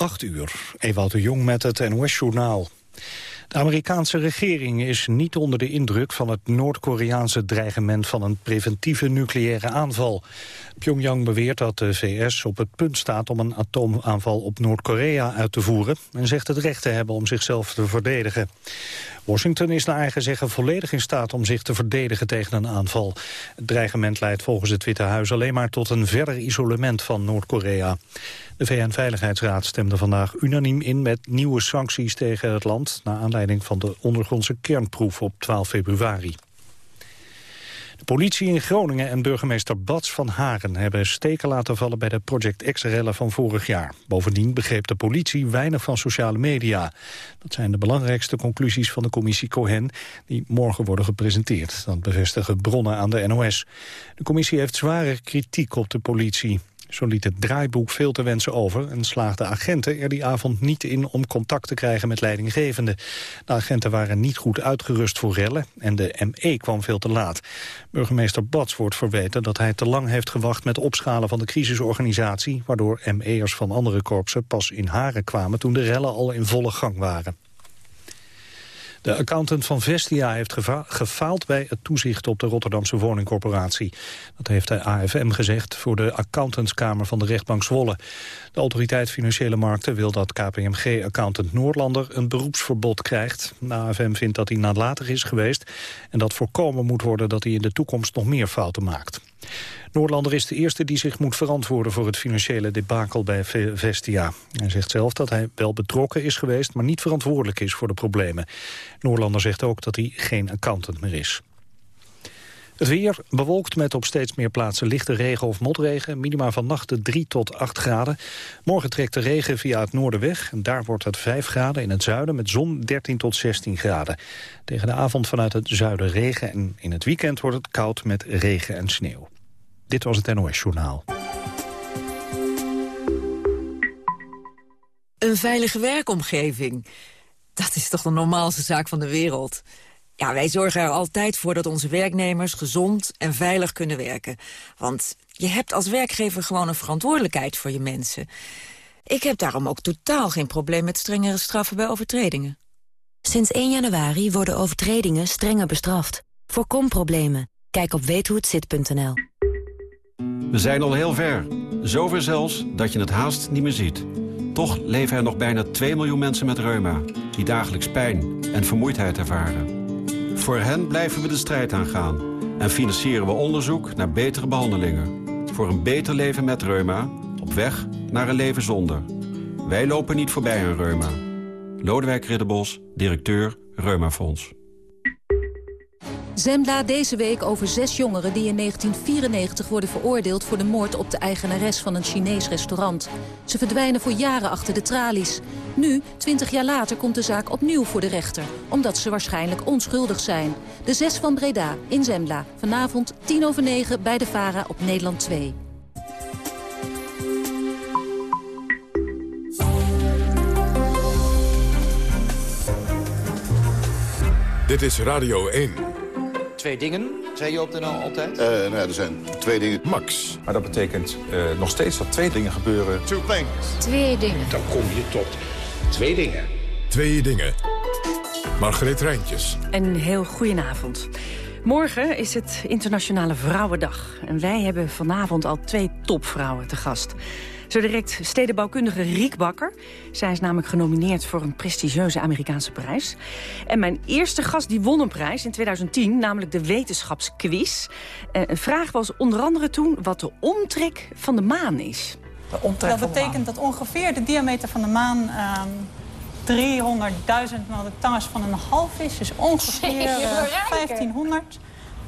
8 uur, Ewout de Jong met het NOS-journaal. De Amerikaanse regering is niet onder de indruk van het Noord-Koreaanse dreigement van een preventieve nucleaire aanval. Pyongyang beweert dat de VS op het punt staat om een atoomaanval op Noord-Korea uit te voeren en zegt het recht te hebben om zichzelf te verdedigen. Washington is naar eigen zeggen volledig in staat om zich te verdedigen tegen een aanval. Het dreigement leidt volgens het Witte Huis alleen maar tot een verder isolement van Noord-Korea. De VN-veiligheidsraad stemde vandaag unaniem in met nieuwe sancties tegen het land... naar aanleiding van de ondergrondse kernproef op 12 februari. De politie in Groningen en burgemeester Bats van Haren hebben steken laten vallen bij de Project X-rellen van vorig jaar. Bovendien begreep de politie weinig van sociale media. Dat zijn de belangrijkste conclusies van de commissie Cohen, die morgen worden gepresenteerd. Dat bevestigen bronnen aan de NOS. De commissie heeft zware kritiek op de politie. Zo liet het draaiboek veel te wensen over en slaagden agenten er die avond niet in om contact te krijgen met leidinggevenden. De agenten waren niet goed uitgerust voor rellen en de ME kwam veel te laat. Burgemeester Bats wordt verweten dat hij te lang heeft gewacht met opschalen van de crisisorganisatie, waardoor ME'ers van andere korpsen pas in haren kwamen toen de rellen al in volle gang waren. De accountant van Vestia heeft gefaald bij het toezicht op de Rotterdamse woningcorporatie. Dat heeft de AFM gezegd voor de accountantskamer van de rechtbank Zwolle. De autoriteit Financiële Markten wil dat KPMG-accountant Noordlander een beroepsverbod krijgt. De AFM vindt dat hij nalatig is geweest en dat voorkomen moet worden dat hij in de toekomst nog meer fouten maakt. Noordlander is de eerste die zich moet verantwoorden voor het financiële debakel bij Vestia. Hij zegt zelf dat hij wel betrokken is geweest, maar niet verantwoordelijk is voor de problemen. Noordlander zegt ook dat hij geen accountant meer is. Het weer bewolkt met op steeds meer plaatsen lichte regen of motregen. Minima van nachten 3 tot 8 graden. Morgen trekt de regen via het noorden weg. En daar wordt het 5 graden in het zuiden met zon 13 tot 16 graden. Tegen de avond vanuit het zuiden regen. En in het weekend wordt het koud met regen en sneeuw. Dit was het NOS Journaal. Een veilige werkomgeving. Dat is toch de normaalste zaak van de wereld. Ja, wij zorgen er altijd voor dat onze werknemers gezond en veilig kunnen werken. Want je hebt als werkgever gewoon een verantwoordelijkheid voor je mensen. Ik heb daarom ook totaal geen probleem met strengere straffen bij overtredingen. Sinds 1 januari worden overtredingen strenger bestraft. Voorkom problemen. Kijk op weethohetzit.nl. We zijn al heel ver. Zover zelfs dat je het haast niet meer ziet. Toch leven er nog bijna 2 miljoen mensen met reuma... die dagelijks pijn en vermoeidheid ervaren. Voor hen blijven we de strijd aangaan... en financieren we onderzoek naar betere behandelingen. Voor een beter leven met reuma, op weg naar een leven zonder. Wij lopen niet voorbij aan reuma. Lodewijk Ridderbos, directeur Reumafonds. Zembla deze week over zes jongeren die in 1994 worden veroordeeld... voor de moord op de eigenares van een Chinees restaurant. Ze verdwijnen voor jaren achter de tralies. Nu, 20 jaar later, komt de zaak opnieuw voor de rechter. Omdat ze waarschijnlijk onschuldig zijn. De zes van Breda in Zembla. Vanavond 10 over 9 bij de VARA op Nederland 2. Dit is Radio 1 twee dingen, zei je op de NL altijd? Uh, nou er zijn twee dingen. Max. Maar dat betekent uh, nog steeds dat twee dingen gebeuren. Two things. Twee dingen. Dan kom je tot twee dingen. Twee dingen. Margreet Rijntjes. Een heel goedenavond. Morgen is het Internationale Vrouwendag. En wij hebben vanavond al twee topvrouwen te gast. Zo direct stedenbouwkundige Riek Bakker. Zij is namelijk genomineerd voor een prestigieuze Amerikaanse prijs. En mijn eerste gast die won een prijs in 2010, namelijk de wetenschapsquiz. Eh, een vraag was onder andere toen wat de omtrek van de maan is. dat betekent dat ongeveer de diameter van de maan... Uh, 300.000 maal de tangens van een half is. Dus ongeveer uh, 1500.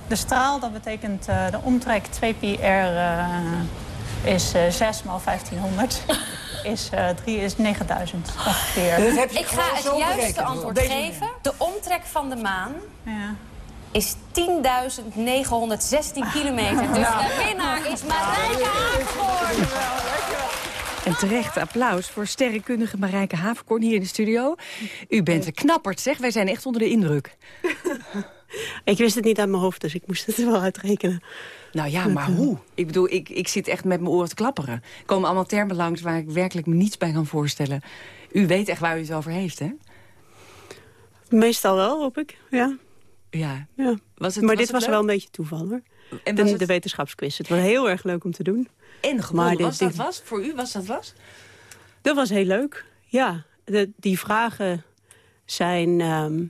De straal, dat betekent uh, de omtrek 2 pi r is uh, 6 maal 1500. is, uh, 3 is 9000 ongeveer. Ik ga het juiste antwoord geven. De omtrek van de maan ja. is 10.916 kilometer. Dus de winnaar is Marijke Haverkorn. En terecht applaus voor sterrenkundige Marijke Haverkorn hier in de studio. U bent een knapperd, zeg. Wij zijn echt onder de indruk. ik wist het niet aan mijn hoofd, dus ik moest het er wel uitrekenen. Nou ja, maar hoe? Ik bedoel, ik, ik zit echt met mijn oren te klapperen. Er komen allemaal termen langs waar ik werkelijk me niets bij kan voorstellen. U weet echt waar u het over heeft, hè? Meestal wel, hoop ik, ja. Ja. ja. Was het, maar was dit was wel een beetje toeval, hoor. En de, het- de wetenschapsquiz. Het was heel erg leuk om te doen. En gewonnen, Maar was dat was? Voor u was dat was? Dat was heel leuk, ja. De, die vragen zijn, ehm,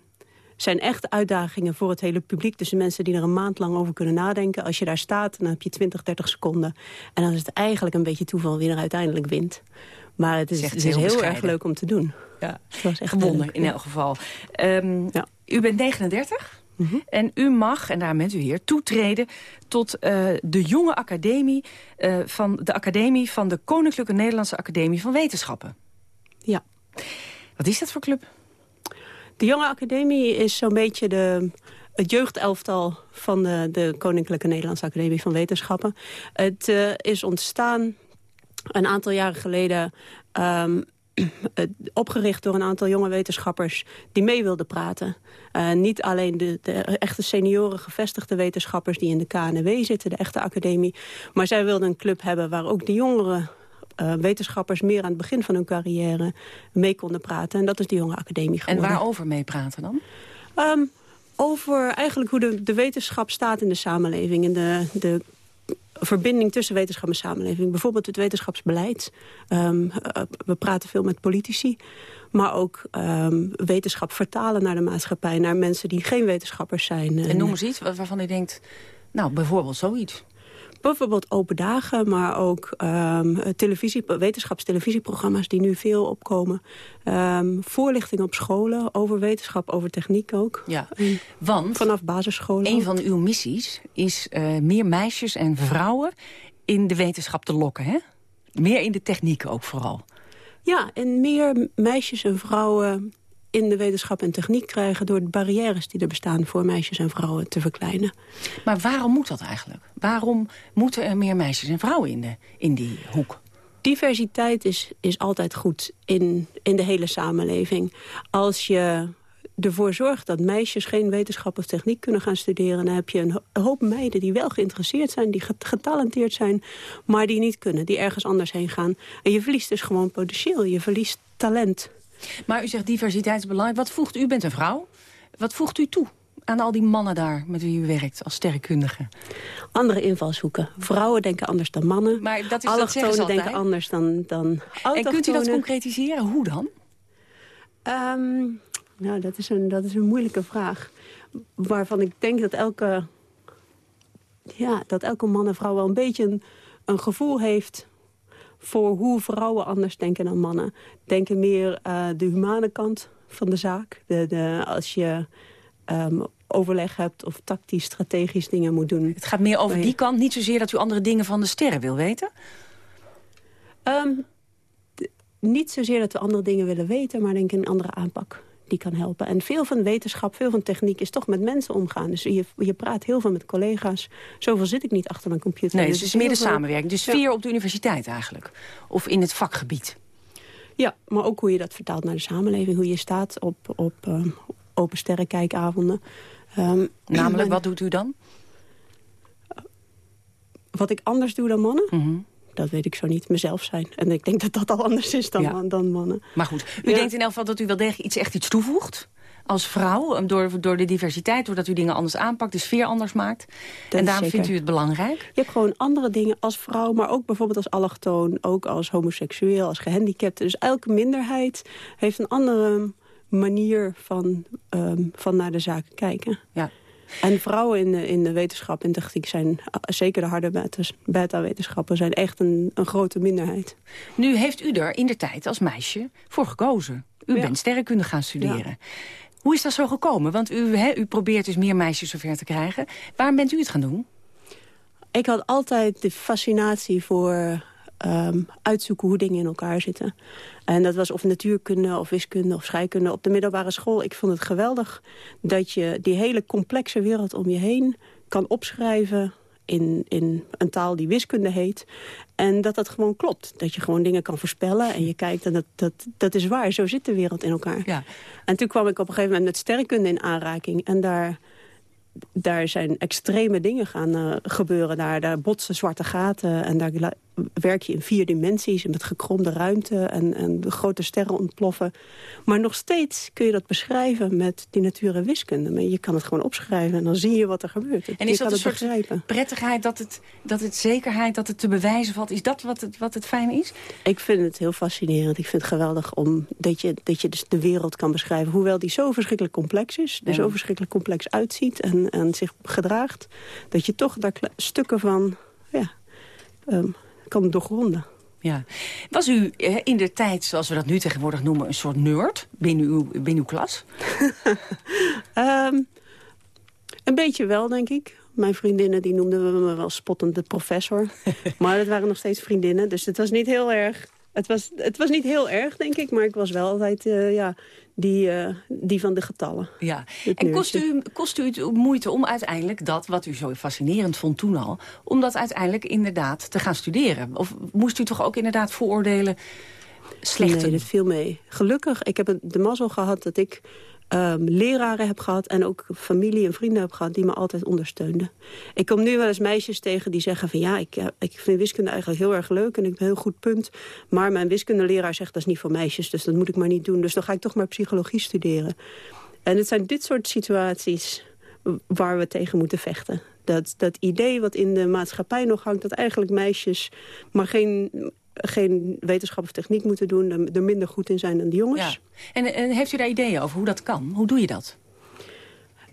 zijn echt uitdagingen voor het hele publiek. Dus de mensen die er een maand lang over kunnen nadenken. Als je daar staat, dan heb je 20, 30 seconden. En dan is het eigenlijk een beetje toeval wie er uiteindelijk wint. Maar het is, het is heel erg leuk om te doen. Ja. Het was echt Gewonnen, leuk, in ja. elk geval. Ehm, U bent 39 Mhm. en u mag, en daar bent u hier, toetreden tot eh, de jonge academie... eh, van de academie van de Koninklijke Nederlandse Academie van Wetenschappen. Ja. Wat is dat voor club? De Jonge Academie is zo'n beetje de, het jeugdelftal van de, de Koninklijke Nederlandse Academie van Wetenschappen. Het eh, is ontstaan een aantal jaren geleden... ehm, eh, opgericht door een aantal jonge wetenschappers die mee wilden praten. Eh, niet alleen de, de echte senioren gevestigde wetenschappers die in de KNW zitten, de echte academie. Maar zij wilden een club hebben waar ook de jongere eh, wetenschappers meer aan het begin van hun carrière mee konden praten. En dat is de jonge academie En geworden. waarover meepraten dan? Ehm, over eigenlijk hoe de, de wetenschap staat in de samenleving. En de, de verbinding tussen wetenschap en samenleving. Bijvoorbeeld het wetenschapsbeleid. Ehm, eh, we praten veel met politici. Maar ook ehm, wetenschap vertalen naar de maatschappij. Naar mensen die geen wetenschappers zijn. En noem eens iets wa- waarvan u denkt, nou, bijvoorbeeld zoiets. Bijvoorbeeld open dagen, maar ook ehm, televisie, wetenschapstelevisieprogramma's die nu veel opkomen. Ehm, voorlichting op scholen over wetenschap, over techniek ook. Ja, want vanaf basisscholen. een van uw missies is eh, meer meisjes en vrouwen in de wetenschap te lokken, hè? Meer in de techniek ook vooral. Ja, en meer meisjes en vrouwen in de wetenschap en techniek krijgen... door de barrières die er bestaan voor meisjes en vrouwen te verkleinen. Maar waarom moet dat eigenlijk? Waarom moeten er meer meisjes en vrouwen in, de, in die hoek? Diversiteit is, is altijd goed in, in de hele samenleving. Als je ervoor zorgt dat meisjes geen wetenschap of techniek kunnen gaan studeren... dan heb je een ho- hoop meiden die wel geïnteresseerd zijn, die get- getalenteerd zijn... maar die niet kunnen, die ergens anders heen gaan. En je verliest dus gewoon potentieel, je verliest talent. Maar u zegt diversiteit is belangrijk. Wat voegt u? U bent een vrouw. Wat voegt u toe aan al die mannen daar met wie u werkt als sterrenkundige? Andere invalshoeken. Vrouwen denken anders dan mannen. Maar dat is dat Allochtonen altijd. denken anders dan, dan En kunt u dat concretiseren? Hoe dan? Ehm, nou, dat is, een, dat is een moeilijke vraag. Waarvan ik denk dat elke, ja, dat elke man en vrouw wel een beetje een, een gevoel heeft... voor hoe vrouwen anders denken dan mannen. Denken meer eh, de humane kant van de zaak. De, de, als je ehm, overleg hebt of tactisch, strategisch dingen moet doen. Het gaat meer over die kant. Niet zozeer dat u andere dingen van de sterren wil weten. Ehm, niet zozeer dat we andere dingen willen weten, maar denk ik een andere aanpak die kan helpen. En veel van wetenschap, veel van techniek is toch met mensen omgaan. Dus je, je praat heel veel met collega's. Zoveel zit ik niet achter mijn computer. Nee, Dus het is meer de veel- samenwerking. De sfeer op de universiteit eigenlijk. Of in het vakgebied. Ja, maar ook hoe je dat vertaalt naar de samenleving. Hoe je staat op, op ehm, open sterrenkijkavonden. Ehm, Namelijk, en wat doet u dan? wat ik anders doe dan mannen? Mhm. Dat weet ik zo niet. Mezelf zijn. En ik denk dat dat al anders is dan, Ja. dan mannen. Maar goed, u Ja. denkt in elk geval dat u wel degelijk iets, echt iets toevoegt? Als vrouw, eh, door, door de diversiteit, doordat u dingen anders aanpakt, de sfeer anders maakt. en daarom zeker. vindt u het belangrijk? Je hebt gewoon andere dingen als vrouw, maar ook bijvoorbeeld als allochtoon, ook als homoseksueel, als gehandicapte. Dus elke minderheid heeft een andere manier van, ehm, van naar de zaken kijken. Ja. En vrouwen in de, in de wetenschap en techniek zijn, eh, zeker de harde beta-wetenschappen, zijn echt een, een grote minderheid. Nu heeft u er in de tijd als meisje voor gekozen. U Ja. bent sterrenkunde gaan studeren. Hoe is dat zo gekomen? Want u, u probeert dus meer meisjes zover te krijgen. Waarom bent u het gaan doen? Ik had altijd de fascinatie voor ehm, uitzoeken hoe dingen in elkaar zitten. En dat was of natuurkunde of wiskunde of scheikunde op de middelbare school. Ik vond het geweldig dat je die hele complexe wereld om je heen kan opschrijven in, in een taal die wiskunde heet. En dat dat gewoon klopt. Dat je gewoon dingen kan voorspellen en je kijkt en dat, dat, dat is waar. Zo zit de wereld in elkaar. Ja. En toen kwam ik op een gegeven moment met sterrenkunde in aanraking. En daar daar zijn extreme dingen gaan uh, gebeuren. Daar, daar botsen zwarte gaten en daar werk je in vier dimensies... met gekromde ruimte en, en de grote sterren ontploffen. Maar nog steeds kun je dat beschrijven met die natuur en wiskunde. Je kan het gewoon opschrijven en dan zie je wat er gebeurt. En is dat een soort begrijpen. prettigheid, dat het, dat het zekerheid, dat het te bewijzen valt? Is dat wat het, wat het fijn is? Ik vind het heel fascinerend. Ik vind het geweldig om, dat je, dat je dus de wereld kan beschrijven. Hoewel die zo verschrikkelijk complex is, er zo verschrikkelijk complex uitziet... en, en zich gedraagt, dat je toch daar stukken van... Ja, um, kan doorgronden. Ja. Was u in de tijd, zoals we dat nu tegenwoordig noemen... een soort nerd binnen uw, binnen uw klas? um, een beetje wel, denk ik. Mijn vriendinnen die noemden me wel spottend de professor. maar het waren nog steeds vriendinnen, dus het was niet heel erg... Het was, het was niet heel erg, denk ik, maar ik was wel altijd uh, ja, die, uh, die van de getallen. Ja. En kost u, kost u het moeite om uiteindelijk dat, wat u zo fascinerend vond toen al... om dat uiteindelijk inderdaad te gaan studeren? Of moest u toch ook inderdaad vooroordelen slechten? Nee, dat viel mee. Gelukkig, ik heb de mazzel gehad dat ik um, leraren heb gehad... en ook familie en vrienden heb gehad die me altijd ondersteunden. Ik kom nu wel eens meisjes tegen die zeggen van... ja, ik, ik vind wiskunde eigenlijk heel erg leuk en ik heb een heel goed punt... maar mijn wiskundeleraar zegt dat is niet voor meisjes... dus dat moet ik maar niet doen. Dus dan ga ik toch maar psychologie studeren. En het zijn dit soort situaties waar we tegen moeten vechten. Dat, dat idee wat in de maatschappij nog hangt... dat eigenlijk meisjes maar geen geen wetenschap of techniek moeten doen... er minder goed in zijn dan de jongens. Ja. En, en, heeft u daar ideeën over hoe dat kan? Hoe doe je dat?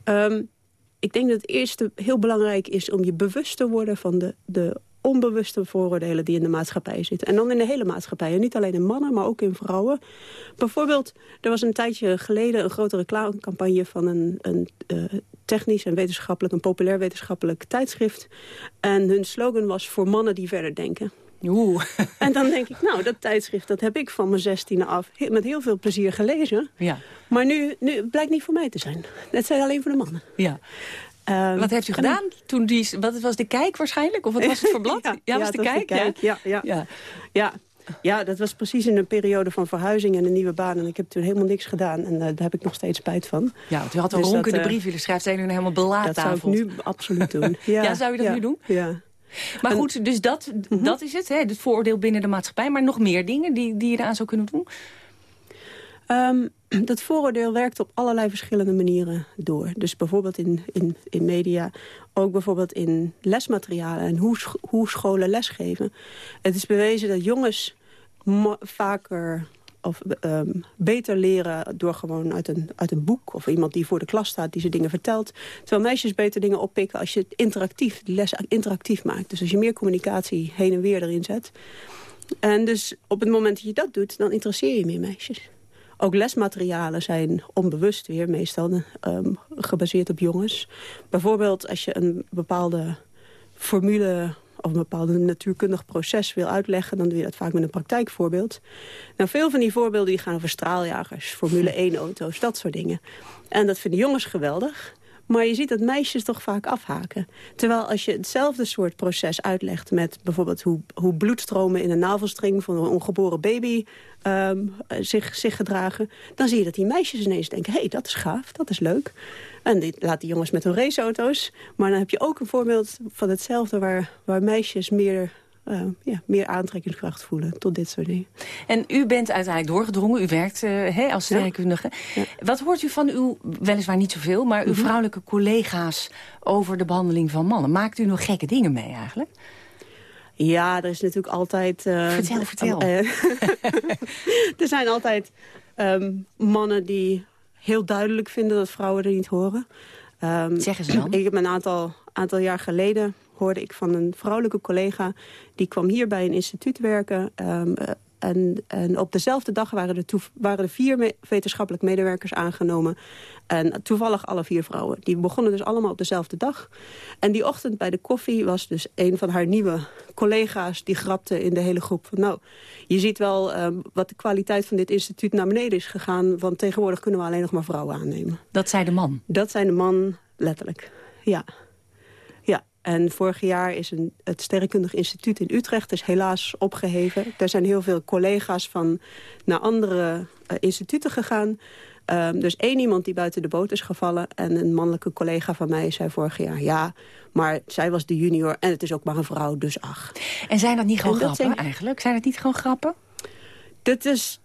Um, ik denk dat het eerste heel belangrijk is om je bewust te worden... van de, de onbewuste vooroordelen die in de maatschappij zitten. En dan in de hele maatschappij. En niet alleen in mannen, maar ook in vrouwen. Bijvoorbeeld, er was een tijdje geleden een grote reclamecampagne... van een, een uh, technisch en wetenschappelijk, een populair wetenschappelijk tijdschrift. En hun slogan was voor mannen die verder denken. Oeh. En dan denk ik, nou, dat tijdschrift dat heb ik van mijn zestiende af met heel veel plezier gelezen. Ja. Maar nu, nu blijkt niet voor mij te zijn. Dat zijn alleen voor de mannen. Ja. Um, wat heeft u gedaan? Toen die, wat was de kijk waarschijnlijk? Of wat was het voor blad? ja, ja, was de, kijk? De kijk? Ja, ja, ja. ja. ja. dat was precies in een periode van verhuizing en een nieuwe baan. En ik heb toen helemaal niks gedaan. En uh, daar heb ik nog steeds spijt van. Ja, want u had een dus ronkende uh, brief willen schrijven. Zijn u nou helemaal belaat Dat zou ik nu absoluut doen. Ja, ja zou u dat nu doen? Ja. Maar goed, dus dat, mhm. dat is het, hè, het vooroordeel binnen de maatschappij. Maar nog meer dingen die, die je eraan zou kunnen doen? Um, dat vooroordeel werkt op allerlei verschillende manieren door. Dus bijvoorbeeld in, in, in media, ook bijvoorbeeld in lesmaterialen... en hoe, hoe scholen lesgeven. Het is bewezen dat jongens vaker of um, beter leren door gewoon uit een, uit een boek... of iemand die voor de klas staat die ze dingen vertelt. Terwijl meisjes beter dingen oppikken als je het interactief, de les interactief maakt. Dus als je meer communicatie heen en weer erin zet. En dus op het moment dat je dat doet, dan interesseer je meer meisjes. Ook lesmaterialen zijn onbewust weer meestal um, gebaseerd op jongens. Bijvoorbeeld als je een bepaalde formule of een bepaald natuurkundig proces wil uitleggen... dan doe je dat vaak met een praktijkvoorbeeld. Nou, veel van die voorbeelden die gaan over straaljagers, Formule 1-auto's, dat soort dingen. En dat vinden jongens geweldig. Maar je ziet dat meisjes toch vaak afhaken. Terwijl als je hetzelfde soort proces uitlegt... met bijvoorbeeld hoe, hoe bloedstromen in een navelstring van een ongeboren baby um, zich, zich gedragen... dan zie je dat die meisjes ineens denken... hé, hey, dat is gaaf, dat is leuk. En die, laat die jongens met hun raceauto's. Maar dan heb je ook een voorbeeld van hetzelfde... waar, waar meisjes meer uh, ja, meer aantrekkingskracht voelen tot dit soort dingen. En u bent uiteindelijk doorgedrongen, u werkt uh, als sterrenkundige. Wat hoort u van uw, weliswaar niet zoveel... maar uw mhm. vrouwelijke collega's over de behandeling van mannen? Maakt u nog gekke dingen mee eigenlijk? Ja, er is natuurlijk altijd... Uh, vertel, vertel. er zijn altijd um, mannen die heel duidelijk vinden dat vrouwen er niet horen. Um, zeggen ze dan? Ik heb een aantal, aantal jaar geleden hoorde ik van een vrouwelijke collega... die kwam hier bij een instituut werken. Um, en, en, op dezelfde dag waren er, waren er vier me wetenschappelijk medewerkers aangenomen. En toevallig alle vier vrouwen. Die begonnen dus allemaal op dezelfde dag. En die ochtend bij de koffie was dus een van haar nieuwe collega's... die grapte in de hele groep van... nou, je ziet wel um, wat de kwaliteit van dit instituut naar beneden is gegaan... want tegenwoordig kunnen we alleen nog maar vrouwen aannemen. Dat zei de man? Dat zei de man, letterlijk, ja. En vorig jaar is een, het Sterrenkundig Instituut in Utrecht is helaas opgeheven. Er zijn heel veel collega's van naar andere uh, instituten gegaan. Um, dus één iemand die buiten de boot is gevallen... en een mannelijke collega van mij zei vorig jaar... ja, maar zij was de junior en het is ook maar een vrouw, dus ach. En zijn dat niet gewoon grappen eigenlijk? Zijn het niet gewoon grappen? Dat is,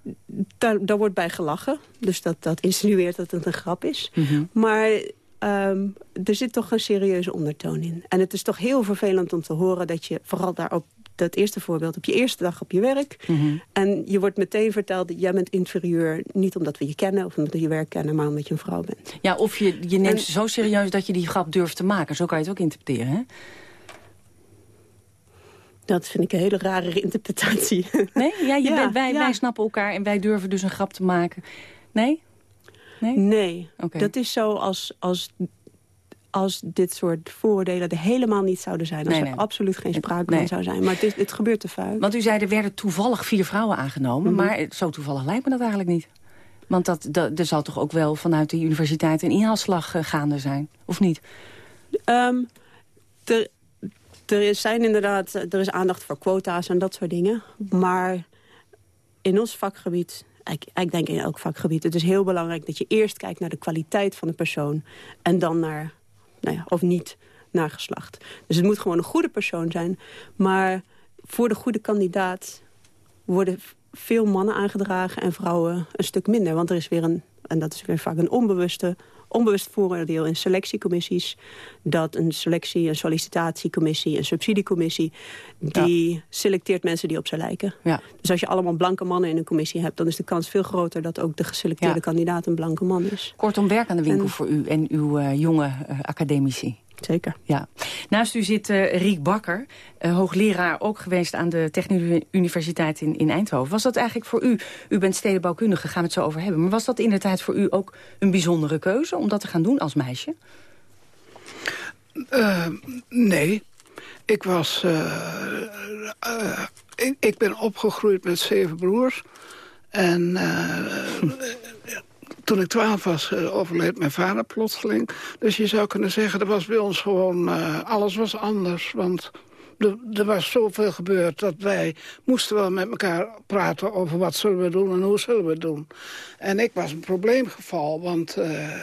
daar, daar wordt bij gelachen. Dus dat, dat insinueert dat het een grap is. Mhm. Maar um, er zit toch een serieuze ondertoon in. En het is toch heel vervelend om te horen dat je vooral daarop dat eerste voorbeeld, op je eerste dag op je werk. Mhm. En je wordt meteen verteld, dat jij bent inferieur. Niet omdat we je kennen of omdat we je werk kennen, maar omdat je een vrouw bent. Ja, of je, je neemt en, zo serieus dat je die grap durft te maken. Zo kan je het ook interpreteren, hè? Dat vind ik een hele rare interpretatie. Nee? Ja, je bent, wij, wij snappen elkaar en wij durven dus een grap te maken. Nee? Nee? Nee. Dat is zo als, als als dit soort vooroordelen er helemaal niet zouden zijn. Als er absoluut geen sprake van zou zijn. Maar het, het gebeurt te vuil. Want u zei, er werden toevallig vier vrouwen aangenomen. Mhm. Maar zo toevallig lijkt me dat eigenlijk niet. Want dat, dat, er zal toch ook wel vanuit de universiteit een inhaalslag uh, gaande zijn? Of niet? Um, er, er zijn inderdaad er is aandacht voor quota's en dat soort dingen. Maar in ons vakgebied ik, ik, denk in elk vakgebied. Het is heel belangrijk dat je eerst kijkt naar de kwaliteit van de persoon... en dan naar nou ja, of niet naar geslacht. Dus het moet gewoon een goede persoon zijn. Maar voor de goede kandidaat worden veel mannen aangedragen... en vrouwen een stuk minder. Want er is weer een, en dat is weer vaak een onbewuste onbewust vooroordeel in selectiecommissies... dat een selectie, een sollicitatiecommissie, een subsidiecommissie... die selecteert mensen die op ze lijken. Ja. Dus als je allemaal blanke mannen in een commissie hebt... dan is de kans veel groter dat ook de geselecteerde kandidaat een blanke man is. Kortom, werk aan de winkel voor u en uw uh, jonge uh, academici. Zeker. Ja. Naast u zit uh, Riek Bakker, uh, hoogleraar ook geweest aan de Technische Universiteit in, in Eindhoven. Was dat eigenlijk voor u, u bent stedenbouwkundige, gaan we het zo over hebben... maar was dat in de tijd voor u ook een bijzondere keuze om dat te gaan doen als meisje? Uh, nee. Ik was... Ik, ik, ben opgegroeid met zeven broers. En toen ik twaalf was, uh, overleed mijn vader plotseling. Dus je zou kunnen zeggen, er was bij ons gewoon... Uh, alles was anders, want er, was zoveel gebeurd... dat wij moesten wel met elkaar praten over wat zullen we doen en hoe zullen we het doen. En ik was een probleemgeval, want... Uh,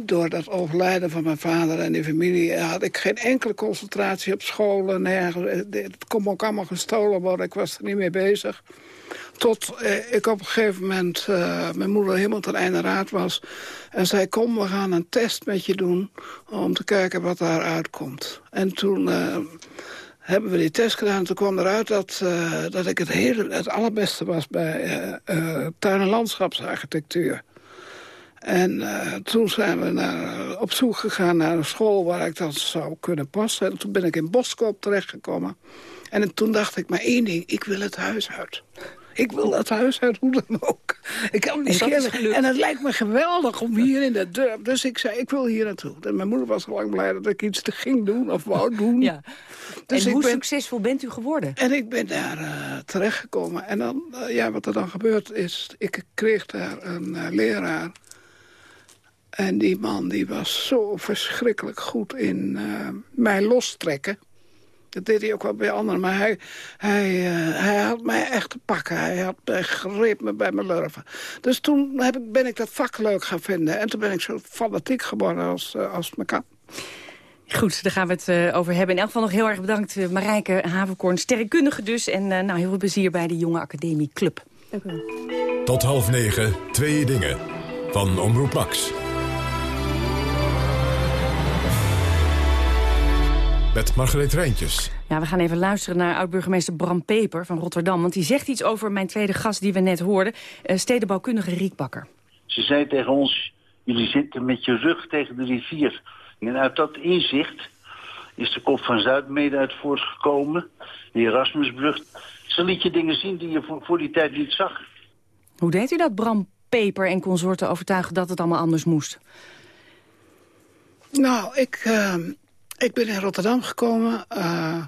door dat overlijden van mijn vader en die familie... had ik geen enkele concentratie op school. Nergens. Het kon ook allemaal gestolen worden. Ik was er niet mee bezig. Tot eh, ik op een gegeven moment uh, mijn moeder helemaal ten einde raad was. En zei, kom, we gaan een test met je doen om te kijken wat daaruit komt. En toen uh, hebben we die test gedaan. Toen kwam eruit dat, uh, dat ik het, hele, het allerbeste was bij tuin- en landschapsarchitectuur. En toen zijn we naar, op zoek gegaan naar een school waar ik dat zou kunnen passen. En toen ben ik in Boskoop terechtgekomen. En toen dacht ik maar één ding, ik wil het huis uit. Ik wil dat huis uit, hoe dan ook. Ik kan niet schelen. En het lijkt me geweldig om hier in de dorp. Dus ik zei, ik wil hier naartoe. En mijn moeder was al lang blij dat ik iets ging doen of wou doen. Ja. Dus en hoe succesvol bent u geworden? En ik ben daar uh, terechtgekomen. En dan, uh, ja, wat er dan gebeurt is, ik kreeg daar een uh, leraar. En die man die was zo verschrikkelijk goed in mij lostrekken. Dat deed hij ook wel bij anderen. Maar hij, hij, uh, hij had mij echt te pakken. Hij had mij greep me bij mijn lurven. Dus toen heb ik, ben ik dat vak leuk gaan vinden. En toen ben ik zo fanatiek geworden als, uh, als het me kan. Goed, daar gaan we het uh, over hebben. In elk geval nog heel erg bedankt Marijke Havenkorn, sterrenkundige dus. En uh, nou, heel veel plezier bij de Jonge Academie Club. Dank u wel. Tot half negen, twee dingen. Van Omroep Max. Met Margreet Rijntjes. Ja, we gaan even luisteren naar oud-burgemeester Bram Peper van Rotterdam. Want die zegt iets over mijn tweede gast die we net hoorden. Uh, stedenbouwkundige Riek Bakker. Ze zei tegen ons, jullie zitten met je rug tegen de rivier. En uit dat inzicht is de kop van Zuid mede uit voortgekomen. De Erasmusbrug. Ze liet je dingen zien die je voor, voor die tijd niet zag. Hoe deed u dat, Bram Peper en consorten overtuigen dat het allemaal anders moest? Nou, ik... Uh ik ben in Rotterdam gekomen uh,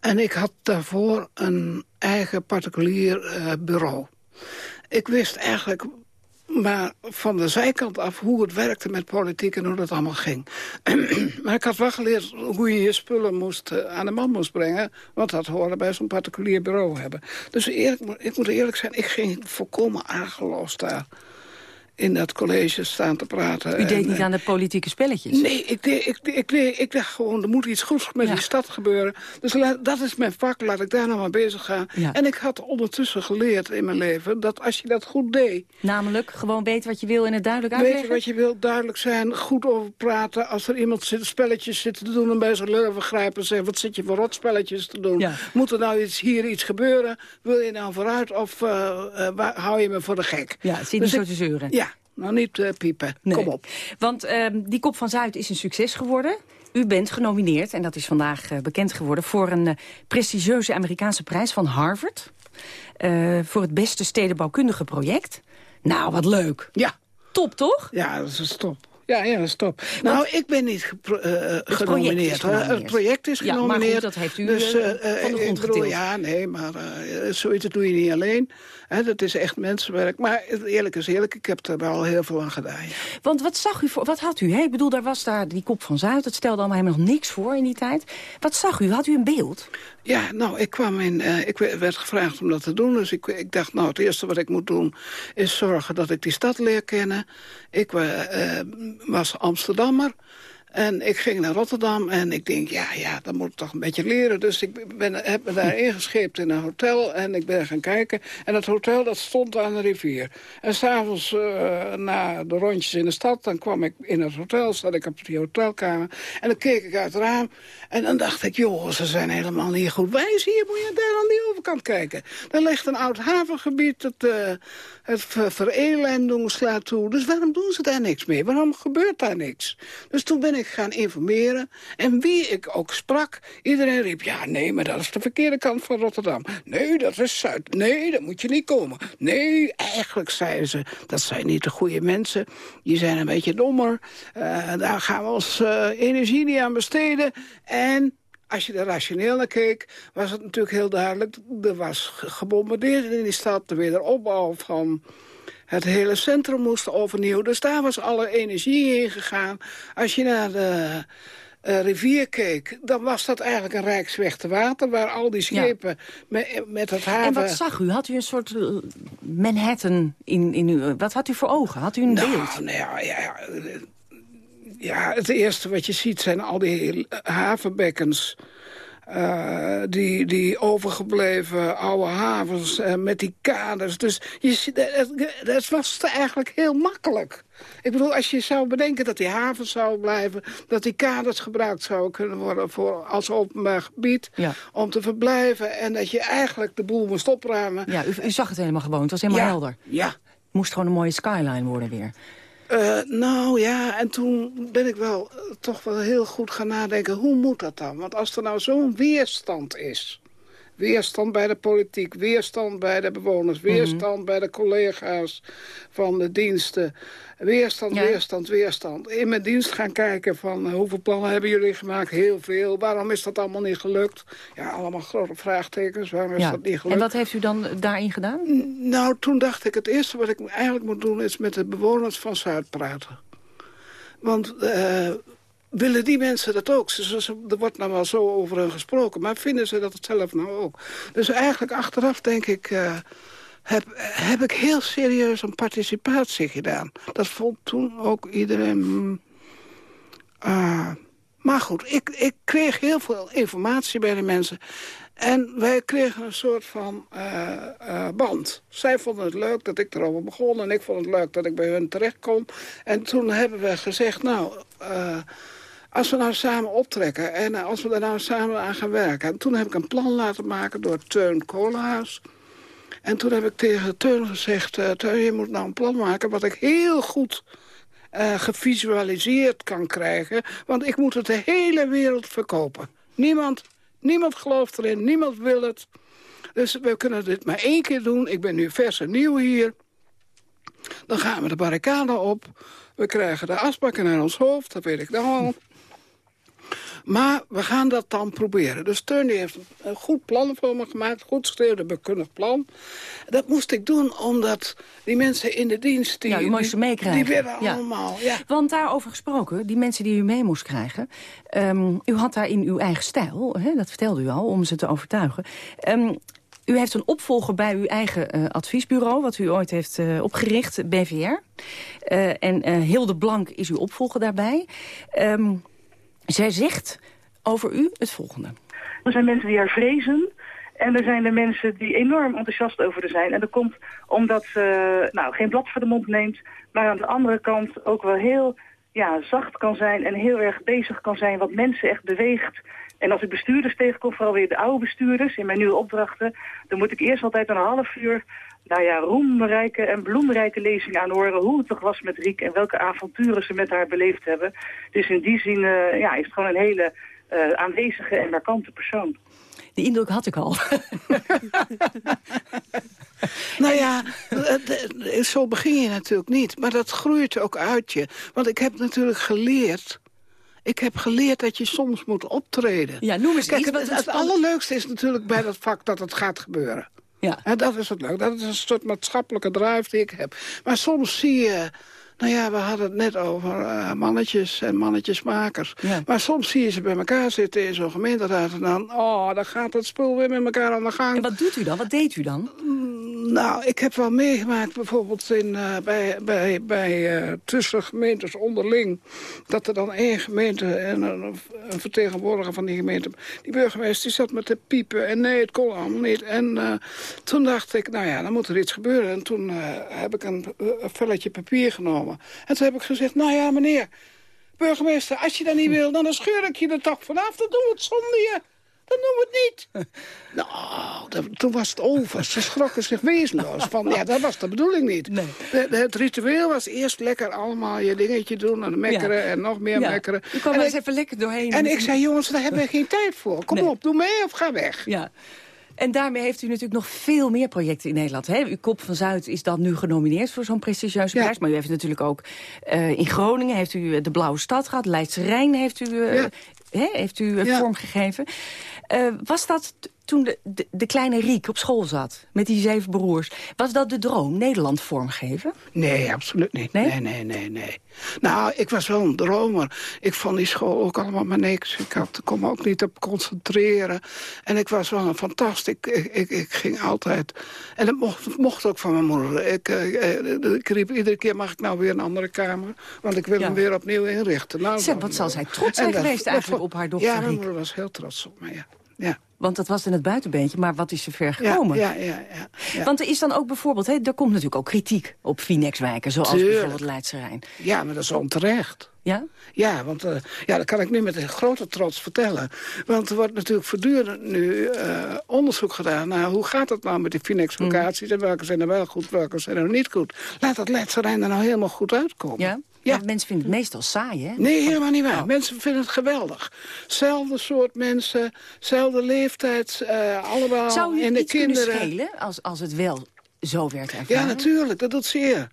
en ik had daarvoor een eigen particulier uh, bureau. Ik wist eigenlijk maar van de zijkant af hoe het werkte met politiek en hoe dat allemaal ging. maar ik had wel geleerd hoe je je spullen moest, uh, aan de man moest brengen. Want dat hoorde bij zo'n particulier bureau hebben. Dus eerlijk, ik moet eerlijk zijn, ik ging volkomen aangelost daar. In dat college staan te praten. U deed En, niet eh, aan de politieke spelletjes? Nee, ik, deed, ik, ik, deed, ik dacht gewoon, er moet iets goeds met die stad gebeuren. Dus dat is mijn vak, laat ik daar nou maar bezig gaan. Ja. En ik had ondertussen geleerd in mijn leven... dat als je dat goed deed... Namelijk, gewoon weten wat je wil en het duidelijk Weet uitleggen? je wat je wilt, duidelijk zijn, goed over praten. Als er iemand zit, spelletjes zit te doen en bij zijn lurven grijpen... en zeggen, wat zit je voor rotspelletjes te doen? Ja. Moet er nou iets, hier iets gebeuren? Wil je nou vooruit of eh, eh, hou je me voor de gek? Ja, zit niet Dus zo te zeuren. Ja, nou niet eh, piepen. Nee. Kom op. Want ehm, die Kop van Zuid is een succes geworden. U bent genomineerd, en dat is vandaag eh, bekend geworden... voor een eh, prestigieuze Amerikaanse prijs van Harvard. voor het beste stedenbouwkundige project. Nou, wat leuk. Ja. Top, toch? Ja, dat is top. Ja, ja, dat is top. Nou, ik ben niet gepro- eh, genomineerd. is hoor. genomineerd. Het project is Ja, maar genomineerd. goed, dat heeft u, dus, eh, eh, eh, van de grond bedoel. Ja, nee, maar eh, zoiets doe je niet alleen. Dat is echt mensenwerk. Maar eerlijk is eerlijk, ik heb er wel heel veel aan gedaan. ja. Want wat zag u voor, wat had u? Hè? Ik bedoel, daar was daar die Kop van Zuid. Dat stelde allemaal helemaal nog niks voor in die tijd. Wat zag u? Had u een beeld? Ja, nou, ik kwam in. eh, ik we- werd gevraagd om dat te doen. Dus ik, ik dacht, nou, het eerste wat ik moet doen is zorgen dat ik die stad leer kennen. Ik eh, was Amsterdammer. En ik ging naar Rotterdam en ik denk, ja, ja, dat moet ik toch een beetje leren. Dus ik ben, heb me daar ingescheept in een hotel en ik ben gaan kijken. En het hotel, dat stond aan de rivier. En s'avonds, uh, na de rondjes in de stad, dan kwam ik in het hotel, zat ik op die hotelkamer. En dan keek ik uit het raam en dan dacht ik, joh, ze zijn helemaal niet goed wijs. Hier moet je daar aan die overkant kijken. Daar ligt een oud havengebied, het, uh, het ver verelending slaat toe. Dus waarom doen ze daar niks mee? Waarom gebeurt daar niks? Dus toen ben ik gaan informeren. En wie ik ook sprak, iedereen riep... ja, nee, maar dat is de verkeerde kant van Rotterdam. Nee, dat is Zuid. Nee, dat moet je niet komen. Nee, eigenlijk zeiden ze, dat zijn niet de goede mensen. Die zijn een beetje dommer. Uh, daar gaan we ons uh, energie niet aan besteden. En als je er rationeel naar keek, was het natuurlijk heel duidelijk... er was gebombardeerd in die stad, de wederopbouw van het hele centrum moest overnieuw. Dus daar was alle energie heen gegaan. Als je naar de uh, rivier keek, dan was dat eigenlijk een rijksweg te water... waar al die schepen ja. met, met het haven... En wat zag u? Had u een soort uh, Manhattan in, in uw... Wat had u voor ogen? Had u een nou, beeld? Nou ja, ja, ja, het eerste wat je ziet zijn al die havenbekkens... Uh, die, die overgebleven oude havens uh, met die kaders. Dus je, het, het was eigenlijk heel makkelijk. Ik bedoel, als je zou bedenken dat die havens zouden blijven... dat die kaders gebruikt zouden kunnen worden voor, als openbaar gebied... Ja. om te verblijven en dat je eigenlijk de boel moest opruimen. Ja, u, u zag het helemaal gewoon, het was helemaal ja, helder. Ja. Het moest gewoon een mooie skyline worden weer. Uh, nou ja, en toen ben ik wel uh, toch wel heel goed gaan nadenken... hoe moet dat dan? Want als er nou zo'n weerstand is... weerstand bij de politiek, weerstand bij de bewoners... weerstand mm -hmm. bij de collega's van de diensten... weerstand, ja. weerstand, weerstand. In mijn dienst gaan kijken van uh, hoeveel plannen hebben jullie gemaakt? Heel veel. Waarom is dat allemaal niet gelukt? Ja, allemaal grote vraagtekens. Waarom is ja. dat niet gelukt? En wat heeft u dan daarin gedaan? Nou, toen dacht ik, het eerste wat ik eigenlijk moet doen... is met de bewoners van Zuid praten. Want uh, willen die mensen dat ook? Ze, er wordt nou wel zo over hen gesproken, maar vinden ze dat zelf nou ook? Dus eigenlijk achteraf denk ik... Uh, heb, heb ik heel serieus een participatie gedaan. Dat vond toen ook iedereen... Uh, maar goed, ik, ik kreeg heel veel informatie bij de mensen... En wij kregen een soort van uh, band. Zij vonden het leuk dat ik erover begon... en ik vond het leuk dat ik bij hun terecht kon. En toen hebben we gezegd, nou... als we nou samen optrekken en als we er nou samen aan gaan werken... En toen heb ik een plan laten maken door Teun Koolhaas... En toen heb ik tegen Teun gezegd... Uh, Teun, je moet nou een plan maken wat ik heel goed uh, gevisualiseerd kan krijgen. Want ik moet het de hele wereld verkopen. Niemand, niemand gelooft erin, niemand wil het. Dus we kunnen dit maar één keer doen. Ik ben nu vers en nieuw hier. Dan gaan we de barricade op. We krijgen de asbakken naar ons hoofd, dat weet ik dan al. Maar we gaan dat dan proberen. Dus Teun heeft een goed plan voor me gemaakt. Goed geschreven, bekundig plan. Dat moest ik doen omdat die mensen in de dienst... Die, ja, u moest ze meekrijgen. Die werden ja. allemaal, ja. Want daarover gesproken, die mensen die u mee moest krijgen... Um, u had daar in uw eigen stijl, hè, dat vertelde u al, om ze te overtuigen... Um, U heeft een opvolger bij uw eigen uh, adviesbureau... wat u ooit heeft uh, opgericht, BVR. Uh, en Hilde Blank is uw opvolger daarbij. Um, zij zegt over u het volgende. Er zijn mensen die haar vrezen... En er zijn de mensen die enorm enthousiast over er zijn. En dat komt omdat ze nou, geen blad voor de mond neemt... maar aan de andere kant ook wel heel ja, zacht kan zijn... en heel erg bezig kan zijn wat mensen echt beweegt... En als ik bestuurders tegenkom, vooral weer de oude bestuurders in mijn nieuwe opdrachten, dan moet ik eerst altijd een half uur nou ja, roemrijke en bloemrijke lezingen aanhoren hoe het toch was met Riek en welke avonturen ze met haar beleefd hebben. Dus in die zin uh, ja, is het gewoon een hele uh, aanwezige en markante persoon. Die indruk had ik al. nou ja, zo begin je natuurlijk niet. Maar dat groeit ook uit je. Want ik heb natuurlijk geleerd ik heb geleerd dat je soms moet optreden. Ja, noem eens Kijk, iets. Het, het, allerleukste is natuurlijk bij dat vak dat het gaat gebeuren. Ja. En dat is het leuk. Dat is een soort maatschappelijke drive die ik heb. Maar soms zie je... Nou ja, we hadden het net over uh, mannetjes en mannetjesmakers. Ja. Maar soms zie je ze bij elkaar zitten in zo'n gemeenteraad... en dan, oh, dan gaat het spul weer met elkaar aan de gang. En wat doet u dan? Wat deed u dan? Nou, ik heb wel meegemaakt bijvoorbeeld in, uh, bij, bij, bij uh, tussen gemeentes onderling... dat er dan één gemeente en een, een, vertegenwoordiger van die gemeente... die burgemeester die zat met te piepen en nee, het kon allemaal niet. En uh, toen dacht ik, nou ja, dan moet er iets gebeuren. En toen heb ik een, een velletje papier genomen. En toen heb ik gezegd, nou ja, meneer... burgemeester, als je dat niet wil, dan scheur ik je er toch vanaf. Dan doen we het zonder je. Dan doen we het niet. nou, dat, toen was het over. Ze schrokken zich wezenloos. Van, ja, dat was de bedoeling niet. Nee. De, de, het ritueel was eerst lekker allemaal je dingetje doen... en mekkeren ja. en nog meer ja. mekkeren. U kwam er eens even lekker doorheen. En ik zei, jongens, daar hebben we geen tijd voor. Kom nee. op, doe mee of ga weg. Ja. En daarmee heeft u natuurlijk nog veel meer projecten in Nederland. Hè? Uw Kop van Zuid is dan nu genomineerd voor zo'n prestigieuze ja. prijs. Maar u heeft natuurlijk ook uh, in Groningen heeft u de Blauwe Stad gehad. Leidse Rijn heeft u, uh, ja. hè, heeft u uh, vormgegeven. was dat toen de, de, de, kleine Riek op school zat, met die zeven broers... was dat de droom, Nederland vormgeven? Nee, absoluut niet. Nee? nee, nee, nee, nee. Nou, ik was wel een dromer. Ik vond die school ook allemaal maar niks. Ik had, kon me ook niet op concentreren. En ik was wel een fantastisch. Ik, ik, ging altijd... En dat mocht, mocht ook van mijn moeder. Ik, uh, ik riep iedere keer, mag ik nou weer een andere kamer? Want ik wil ja. hem weer opnieuw inrichten. Nou, zeg, wat zal zij trots zijn geweest dat, eigenlijk op haar dochter Ja, mijn moeder was heel trots op me, ja. ja. Want dat was in het buitenbeentje, maar wat is er ver gekomen? Ja, ja, ja, ja, ja. Want er is dan ook bijvoorbeeld, hè, er komt natuurlijk ook kritiek op Finex-wijken, zoals Tuurlijk. bijvoorbeeld Leidse Rijn. Ja, maar dat is onterecht. Ja? Ja, want uh, ja, dat kan ik nu met een grote trots vertellen. Want er wordt natuurlijk voortdurend nu uh, onderzoek gedaan... naar hoe gaat het nou met die Finex-locaties... Mm. en welke zijn er wel goed, welke zijn er niet goed. Laat dat Leidse Rijn er nou helemaal goed uitkomen. Ja? Ja. mensen vinden het meestal saai, hè? Nee, helemaal niet waar. Oh. Mensen vinden het geweldig. Zelfde soort mensen, zelfde leeftijd, uh, allemaal Zou en de iets kinderen. kunnen schelen als, als het wel zo werd ervaren? Ja, natuurlijk. Dat doet zeer.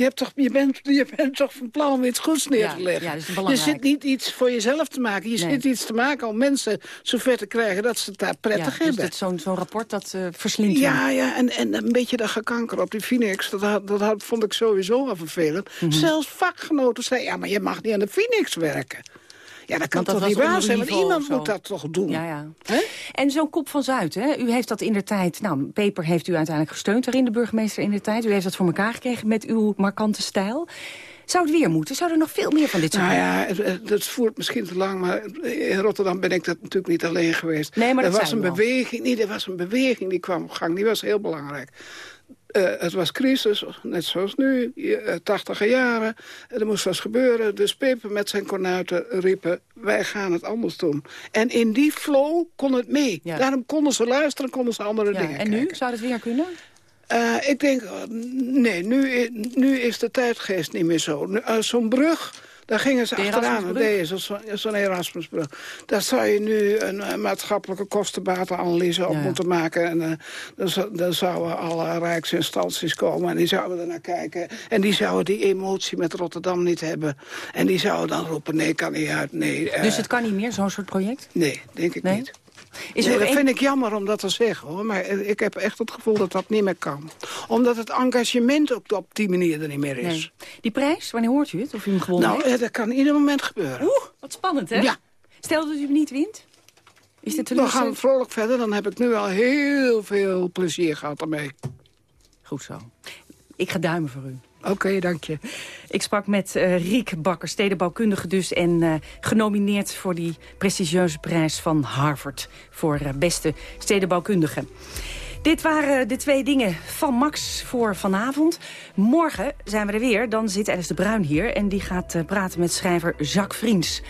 Je, hebt toch, je, bent, je bent toch van plan om iets goeds neer te leggen. Ja, ja, je zit niet iets voor jezelf te maken. Je nee. zit iets te maken om mensen zover te krijgen dat ze het daar prettig ja, hebben. Dus zo'n zo rapport dat uh, verslindt Ja, ja en, en een beetje dat gekanker op die Phoenix, dat, had, dat had, vond ik sowieso wel vervelend. Mhm. Mm -hmm. Zelfs vakgenoten zeiden, ja, maar je mag niet aan de Phoenix werken. Ja, dat kan dat toch niet waar zijn, want iemand moet dat toch doen. Ja, ja. En zo'n Kop van Zuid, hè? u heeft dat in de tijd... Nou, Peper heeft u uiteindelijk gesteund daarin, de burgemeester in de tijd. U heeft dat voor elkaar gekregen met uw markante stijl. Zou het weer moeten? Zou er nog veel meer van dit soort Nou ja, het, het, voert misschien te lang, maar in Rotterdam ben ik dat natuurlijk niet alleen geweest. Nee, maar er dat was een beweging, nee, er was een beweging die kwam op gang, die was heel belangrijk. Uh, het was crisis, net zoals nu, uh, tachtiger jaren. Er moest wat gebeuren. Dus Peper met zijn kornuiten riepen, wij gaan het anders doen. En in die flow kon het mee. Ja. Daarom konden ze luisteren, konden ze andere ja. dingen En nu? Zou het weer kunnen? Uh, ik denk, nee, nu, nu is de tijdgeest niet meer zo. Uh, Zo'n brug, daar gingen ze de achteraan. Deze, zo'n zo Erasmusbrug. Daar zou je nu een uh, maatschappelijke kostenbatenanalyse op Ja. moeten maken. En uh, dan, zou- dan zouden alle rijksinstanties komen en die zouden er naar kijken. En die zouden die emotie met Rotterdam niet hebben. En die zouden dan roepen, nee, kan niet uit, nee. uh, Dus het kan niet meer, zo'n soort project? Nee, denk ik Nee? niet. Is Nee, dat vind ik jammer om dat te zeggen, hoor. Maar ik heb echt het gevoel dat dat niet meer kan. Omdat het engagement ook op die manier er niet meer is. Nee. Die prijs, wanneer hoort u het? Of u hem gewonnen Nou, heeft? eh, dat kan ieder moment gebeuren. Oeh, wat spannend, hè? Ja. Stel dat u hem niet wint. Is dit We gaan vrolijk verder. Dan heb ik nu al heel veel plezier gehad ermee. Goed zo. Ik ga duimen voor u. Oké, dank je. Ik sprak met uh, Riek Bakker, stedenbouwkundige dus... en uh, genomineerd voor die prestigieuze prijs van Harvard... voor uh, beste stedenbouwkundige. Dit waren de twee dingen van Max voor vanavond. Morgen zijn we er weer. Dan zit Alice de Bruin hier en die gaat praten met schrijver Jacques Vriends.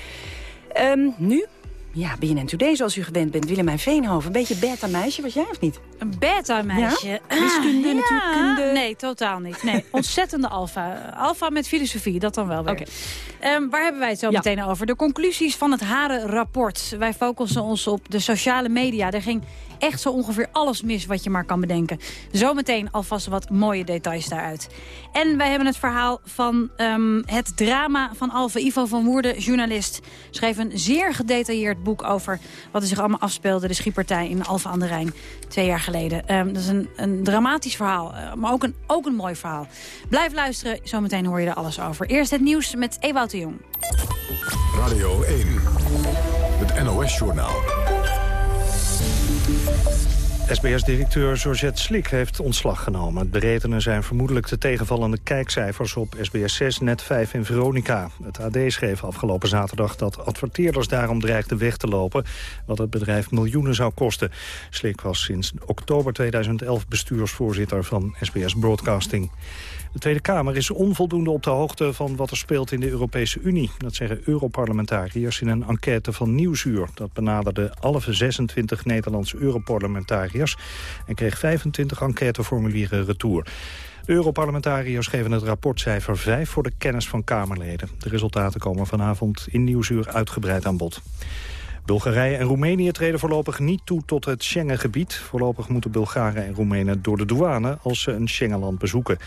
Um, nu ja, BNN Today, zoals u gewend bent. Willemijn Veenhoven, een beetje beta-meisje, was jij of niet? Een beta-meisje? Ja? Wiskunde, ah, natuurkunde? Ja. Nee, totaal niet. Nee, ontzettende alfa. Alfa met filosofie, dat dan wel weer. Okay. Um, waar hebben wij het zo ja. meteen over? De conclusies van het Haren-rapport. Wij focussen ons op de sociale media. Er ging echt zo ongeveer alles mis wat je maar kan bedenken. Zometeen alvast wat mooie details daaruit. En wij hebben het verhaal van um, het drama van Alve Ivo van Woerden, journalist. Schreef een zeer gedetailleerd boek over wat er zich allemaal afspeelde. De schietpartij in Alve aan de Rijn, twee jaar geleden. Um, dat is een, een dramatisch verhaal, uh, maar ook een, ook een mooi verhaal. Blijf luisteren, zometeen hoor je er alles over. Eerst het nieuws met Ewout de Jong. Radio 1, het NOS-journaal. SBS-directeur Georgette Slik heeft ontslag genomen. De redenen zijn vermoedelijk de tegenvallende kijkcijfers op SBS 6, Net 5 en Veronica. Het AD schreef afgelopen zaterdag dat adverteerders daarom dreigden weg te lopen... wat het bedrijf miljoenen zou kosten. Slik was sinds oktober 2011 bestuursvoorzitter van SBS Broadcasting. De Tweede Kamer is onvoldoende op de hoogte van wat er speelt in de Europese Unie. Dat zeggen Europarlementariërs in een enquête van Nieuwsuur. Dat benaderde alle 26 Nederlandse Europarlementariërs... en kreeg 25 enquêteformulieren retour. De Europarlementariërs geven het rapportcijfer 5 voor de kennis van Kamerleden. De resultaten komen vanavond in Nieuwsuur uitgebreid aan bod. Bulgarije en Roemenië treden voorlopig niet toe tot het Schengengebied. Voorlopig moeten Bulgaren en Roemenen door de douane als ze een Schengenland bezoeken.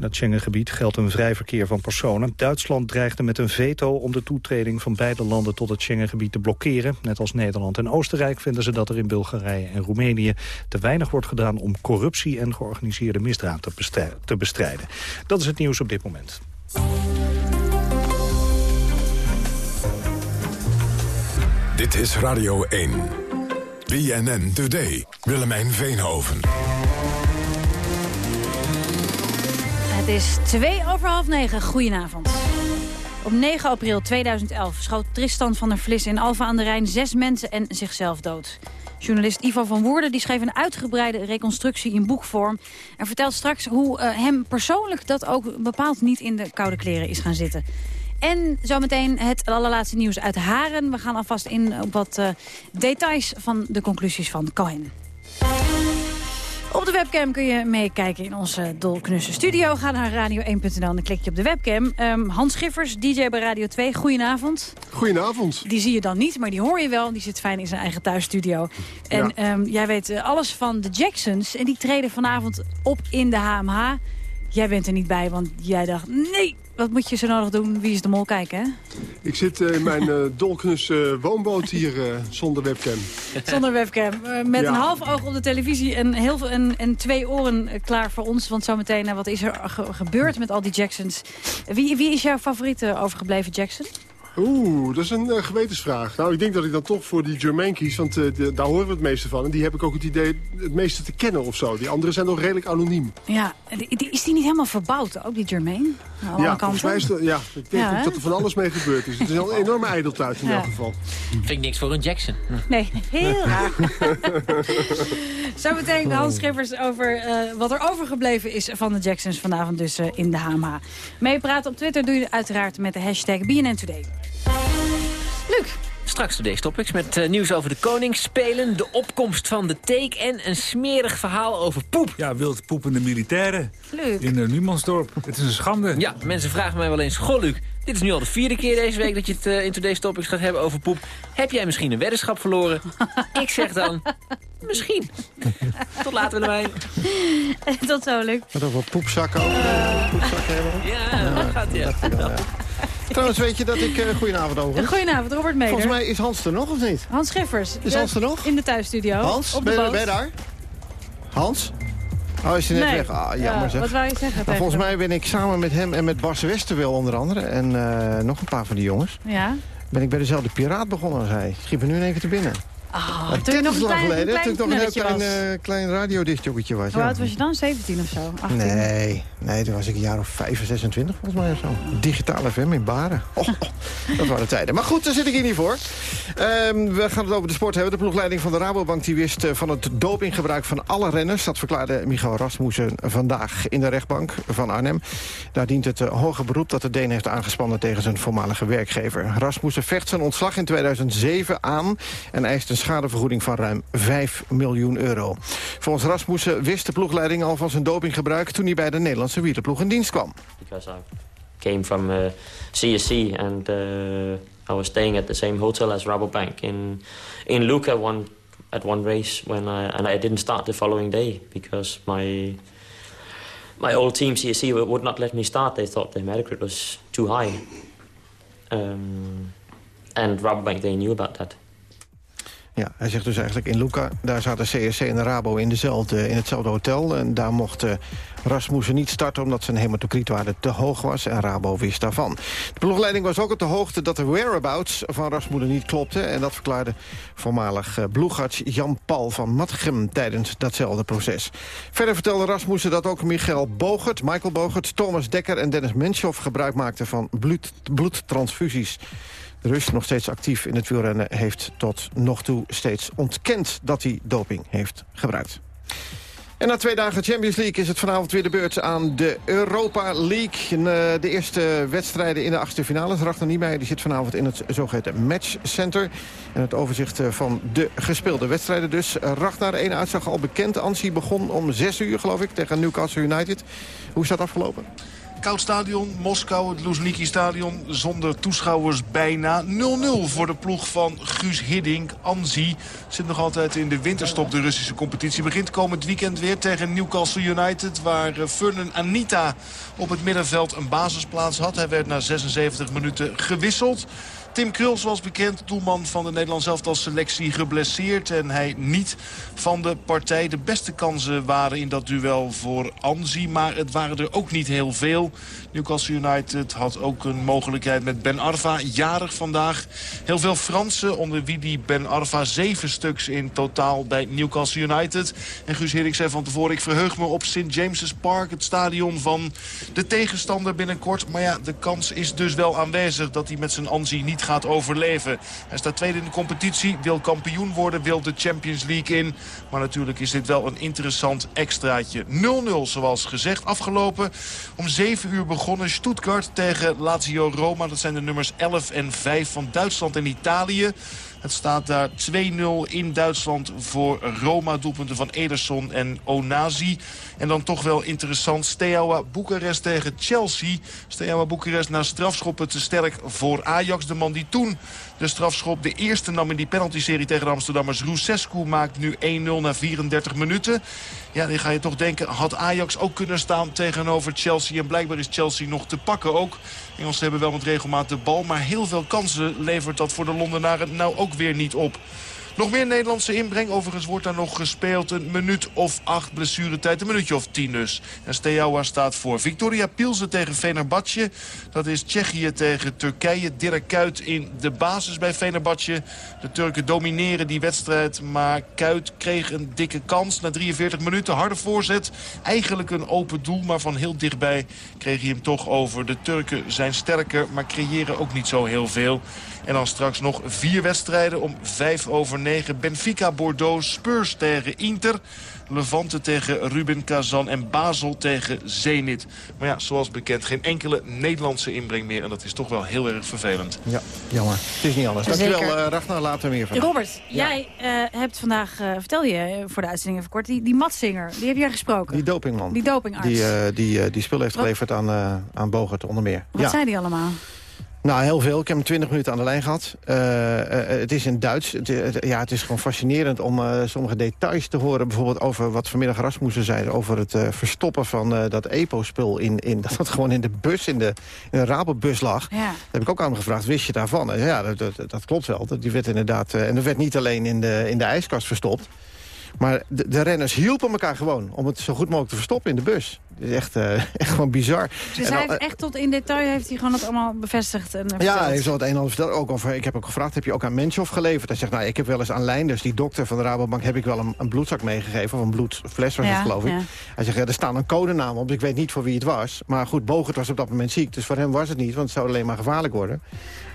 In dat Schengengebied geldt een vrij verkeer van personen. Duitsland dreigde met een veto om de toetreding van beide landen tot het Schengengebied te blokkeren. Net als Nederland en Oostenrijk vinden ze dat er in Bulgarije en Roemenië te weinig wordt gedaan om corruptie en georganiseerde misdaad te bestrijden. Dat is het nieuws op dit moment. Dit is Radio 1. BNN Today. Willemijn Veenhoven. Het is twee over half negen. Goedenavond. Op 9 april 2011 schoot Tristan van der Vlis in Alfa aan de Rijn... zes mensen en zichzelf dood. Journalist Ivo van Woerden die schreef een uitgebreide reconstructie in boekvorm... en vertelt straks hoe uh, hem persoonlijk dat ook bepaald niet in de koude kleren is gaan zitten. En zometeen het allerlaatste nieuws uit Haren. We gaan alvast in op wat uh, details van de conclusies van Cohen. Op de webcam kun je meekijken in onze dolknusse studio. Ga naar radio1.nl en dan klik je op de webcam. Um, Hans Schiffers, DJ bij Radio 2, goedenavond. Goedenavond. Die zie je dan niet, maar die hoor je wel. Die zit fijn in zijn eigen thuisstudio. En ja. um, jij weet uh, alles van de Jacksons. En die treden vanavond op in de HMH. Jij bent er niet bij, want jij dacht... nee, wat moet je zo nodig doen? Wie is de mol kijken, hè? Ik zit uh, in mijn uh, uh, woonboot hier zonder webcam. Zonder webcam. met ja. een half oog op de televisie en, heel veel, en, en twee oren klaar voor ons. Want zometeen, wat is er ge gebeurd met al die Jacksons? Wie, wie is jouw favoriete overgebleven Jackson? Oeh, dat is een uh, gewetensvraag. Nou, ik denk dat ik dan toch voor die Jermaine kies, want uh, de, daar horen we het meeste van. En die heb ik ook het idee het meeste te kennen of zo. Die anderen zijn nog redelijk anoniem. Ja, die, is die niet helemaal verbouwd, ook die Jermaine? Nou, ja, volgens mij is de, ja, ik denk ja, ook dat er van alles mee gebeurd is. Het is een enorme ijdeltuit in ja. elk geval. Vind ik niks voor een Jackson. Nee, heel raar. Zometeen de Hans Schippers over uh, wat er overgebleven is van de Jacksons vanavond dus in de HMH. Meepraten op Twitter doe je uiteraard met de hashtag BNN Today. Straks today's topics met uh, nieuws over de koningsspelen, de opkomst van de take en een smerig verhaal over poep. Ja, wild poepende militairen Leuk. in uh, Numansdorp. Het is een schande. Ja, mensen vragen mij wel eens, goh Luc, dit is nu al de vierde keer deze week dat je het uh, in today's topics gaat hebben over poep. Heb jij misschien een weddenschap verloren? Ik zeg dan, misschien. Tot later Willemijn. Tot zo, Luc. Wat over poepzakken ook. poepzakken hebben. Ja, dat gaat ja. Trouwens, weet je dat ik... Uh, goedenavond over. Goedenavond, Robert Meder. Volgens mij is Hans er nog, of niet? Hans Schiffers. Is Hans er nog? In de thuisstudio. Hans, op ben, de je, ben je daar? Hans? Oh, is hij net nee. weg? Ah, jammer ja, zeg. Wat wou je zeggen? Nou, volgens mij ben ik samen met hem en met Bas Westerwil onder andere... en uh, nog een paar van die jongens... Ja? ben ik bij dezelfde piraat begonnen als hij. Schiet me nu keer te binnen. Oh, toen nog een klein, geleden. een Toen ik nog een heel klein, eh, klein was. Hoe ja. oud was je dan? 17 of zo? 18? Nee, nee, toen was ik een jaar of 5, 26 volgens mij of zo. Digitale FM in Baren. Oh, oh, dat waren tijden. Maar goed, daar zit ik hier niet voor. Ehm, we gaan het over de sport hebben. De ploegleiding van de Rabobank die wist eh, van het dopinggebruik van alle renners. Dat verklaarde Michael Rasmussen vandaag in de rechtbank van Arnhem. Daar dient het eh, hoge beroep dat de Deen heeft aangespannen tegen zijn voormalige werkgever. Rasmussen vecht zijn ontslag in 2007 aan en eist een schadevergoeding van ruim 5 miljoen euro. Volgens Rasmussen wist de ploegleiding al van zijn dopinggebruik toen hij bij de Nederlandse wielerploeg in dienst kwam. because I came from uh, CSC and uh, I was staying at the same hotel as Rabobank in in Lucca one at one race when I and I didn't start the following day because my my old team CSC would would not let me start. They thought the hematocrit was too high, um, and Rabobank they knew about that. Ja, hij zegt dus eigenlijk in Luca, daar zaten CSC en Rabo in, dezelfde, in hetzelfde hotel. En daar mocht eh, Rasmussen niet starten omdat zijn hematocrietwaarde te hoog was. En Rabo wist daarvan. De ploegleiding was ook op de hoogte dat de whereabouts van Rasmussen niet klopte. En dat verklaarde voormalig uh, ploegarts Jan Paul van Matgem tijdens datzelfde proces. Verder vertelde Rasmussen dat ook Michael Bogert, Michael Bogert, Thomas Dekker en Dennis Menschoff gebruik maakten van bloed, bloedtransfusies. De Rus, nog steeds actief in het wielrennen, heeft tot nog toe steeds ontkend dat hij doping heeft gebruikt. En na twee dagen Champions League is het vanavond weer de beurt aan de Europa League. En, uh, de eerste wedstrijden in de achtste finales. Ragnar Niemeyer die zit vanavond in het zogeheten matchcenter. En het overzicht van de gespeelde wedstrijden dus. Ragnar, één uitslag al bekend. Ansi begon om zes uur geloof ik tegen Newcastle United. Hoe is dat afgelopen? Koud stadion, Moskou, het Luzhniki stadion. Zonder toeschouwers bijna 0-0 voor de ploeg van Guus Hiddink. Anzi zit nog altijd in de winterstop. De Russische competitie begint komend weekend weer tegen Newcastle United. Waar Furnen Anita op het middenveld een basisplaats had. Hij werd na 76 minuten gewisseld. Tim Krul, zoals bekend, doelman van de Nederlands elftal selectie geblesseerd. En hij niet van de partij. De beste kansen waren in dat duel voor Anzi. Maar het waren er ook niet heel veel. Newcastle United had ook een mogelijkheid met Ben Arfa. Jarig vandaag. Heel veel Fransen, onder wie die Ben Arfa. Zeven stuks in totaal bij Newcastle United. En Guus Hiddink zei van tevoren... ik verheug me op St. James's Park. Het stadion van de tegenstander binnenkort. Maar ja, de kans is dus wel aanwezig dat hij met zijn Anzi niet gaat overleven. Hij staat tweede in de competitie, wil kampioen worden, wil de Champions League in. Maar natuurlijk is dit wel een interessant extraatje. 0-0 zoals gezegd. Afgelopen om 7 uur begonnen Stuttgart tegen Lazio Roma. Dat zijn de nummers 11 en 5 van Duitsland en Italië. Het staat daar 2-0 in Duitsland voor Roma. Doelpunten van Ederson en Onazi. En dan toch wel interessant. Steaua Boekarest tegen Chelsea. Steaua Boekarest na strafschoppen te sterk voor Ajax. De man die toen de strafschop de eerste nam in die penalty-serie tegen de Amsterdammers. Roesescu maakt nu 1-0 na 34 minuten. Ja, dan ga je toch denken, had Ajax ook kunnen staan tegenover Chelsea. En blijkbaar is Chelsea nog te pakken ook. Engelsen hebben wel met regelmaat de bal. Maar heel veel kansen levert dat voor de Londenaren nou ook weer niet op. Nog meer Nederlandse inbreng. Overigens wordt daar nog gespeeld een minuut of acht blessuretijd. Een minuutje of tien dus. En Steaua staat voor. Victoria Pilsen tegen Fenerbahce. Dat is Tsjechië tegen Turkije. Dirk Kuyt in de basis bij Fenerbahce. De Turken domineren die wedstrijd. Maar Kuyt kreeg een dikke kans. Na 43 minuten harde voorzet. Eigenlijk een open doel. Maar van heel dichtbij kreeg hij hem toch over. De Turken zijn sterker. Maar creëren ook niet zo heel veel. En dan straks nog vier wedstrijden om vijf over negen. Benfica, Bordeaux, Spurs tegen Inter. Levante tegen Ruben Kazan en Basel tegen Zenit. Maar ja, zoals bekend geen enkele Nederlandse inbreng meer. En dat is toch wel heel erg vervelend. Ja, jammer. Het is niet alles. Dankjewel, uh, Ragnar. Later meer van. Robert, ja. jij uh, hebt vandaag, uh, vertel je voor de uitzending even kort... die, die Matsinger, die heb jij gesproken. Die dopingman. Die dopingarts. Die, die, die spul heeft geleverd aan, aan Bogert onder meer. Wat ja. zei die allemaal? Nou, heel veel. Ik heb hem 20 minuten aan de lijn gehad. Uh, uh, het is in Duits. Het, ja, het is gewoon fascinerend om uh, sommige details te horen. Bijvoorbeeld over wat vanmiddag Rasmussen zei... over het verstoppen van dat EPO-spul. In, in, dat het gewoon in de bus, in de, in de Rabobus lag. Ja. Daar heb ik ook aan hem gevraagd, wist je daarvan? En ja, dat, dat, dat, klopt wel. Die werd inderdaad, en dat werd niet alleen in de, in de ijskast verstopt... Maar de, de, renners hielpen elkaar gewoon om het zo goed mogelijk te verstoppen in de bus. Is echt, eh, echt gewoon bizar. Dus En hij al- heeft echt tot in detail heeft hij gewoon het allemaal bevestigd. En, eh, ja, hij heeft zo het een en ander verteld. Ook over, ik heb ook gevraagd, heb je ook aan Menschhoff geleverd? Hij zegt, nou, ik heb wel eens aan Leinders, die dokter van de Rabobank... heb ik wel een, een bloedzak meegegeven, of een bloedfles was Ja, het, geloof ik. ja. Hij zegt, ja, er staan een codenaam op, dus ik weet niet voor wie het was. Maar goed, Bogert was op dat moment ziek, dus voor hem was het niet... want het zou alleen maar gevaarlijk worden.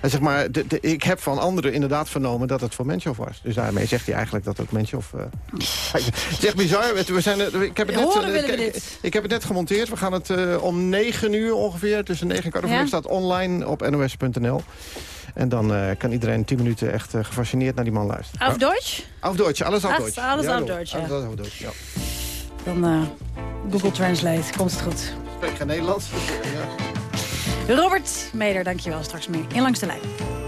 Hij zegt, maar de, de- ik heb van anderen inderdaad vernomen dat het voor Menschhoff was. Dus daarmee zegt hij eigenlijk dat ook Menschhoff... eh, het is echt bizar. We zijn, er- ik, heb het net, eh, ik- ik heb het net gemonteerd. We gaan het eh, om 9 uur ongeveer, tussen 9 en kwart over Ja? staat online op nos.nl. En dan eh, kan iedereen 10 minuten echt eh, gefascineerd naar die man luisteren. Auf Deutsch? Auf Deutsch, alles auf Deutsch. alles Ja, auf. Deutsch, ja. Alles auf Deutsch, ja. Dan Google Translate, komt het goed. Ik spreek geen Nederlands. ja. Robert Meder, dankjewel. Straks meer in Langs de Lijn.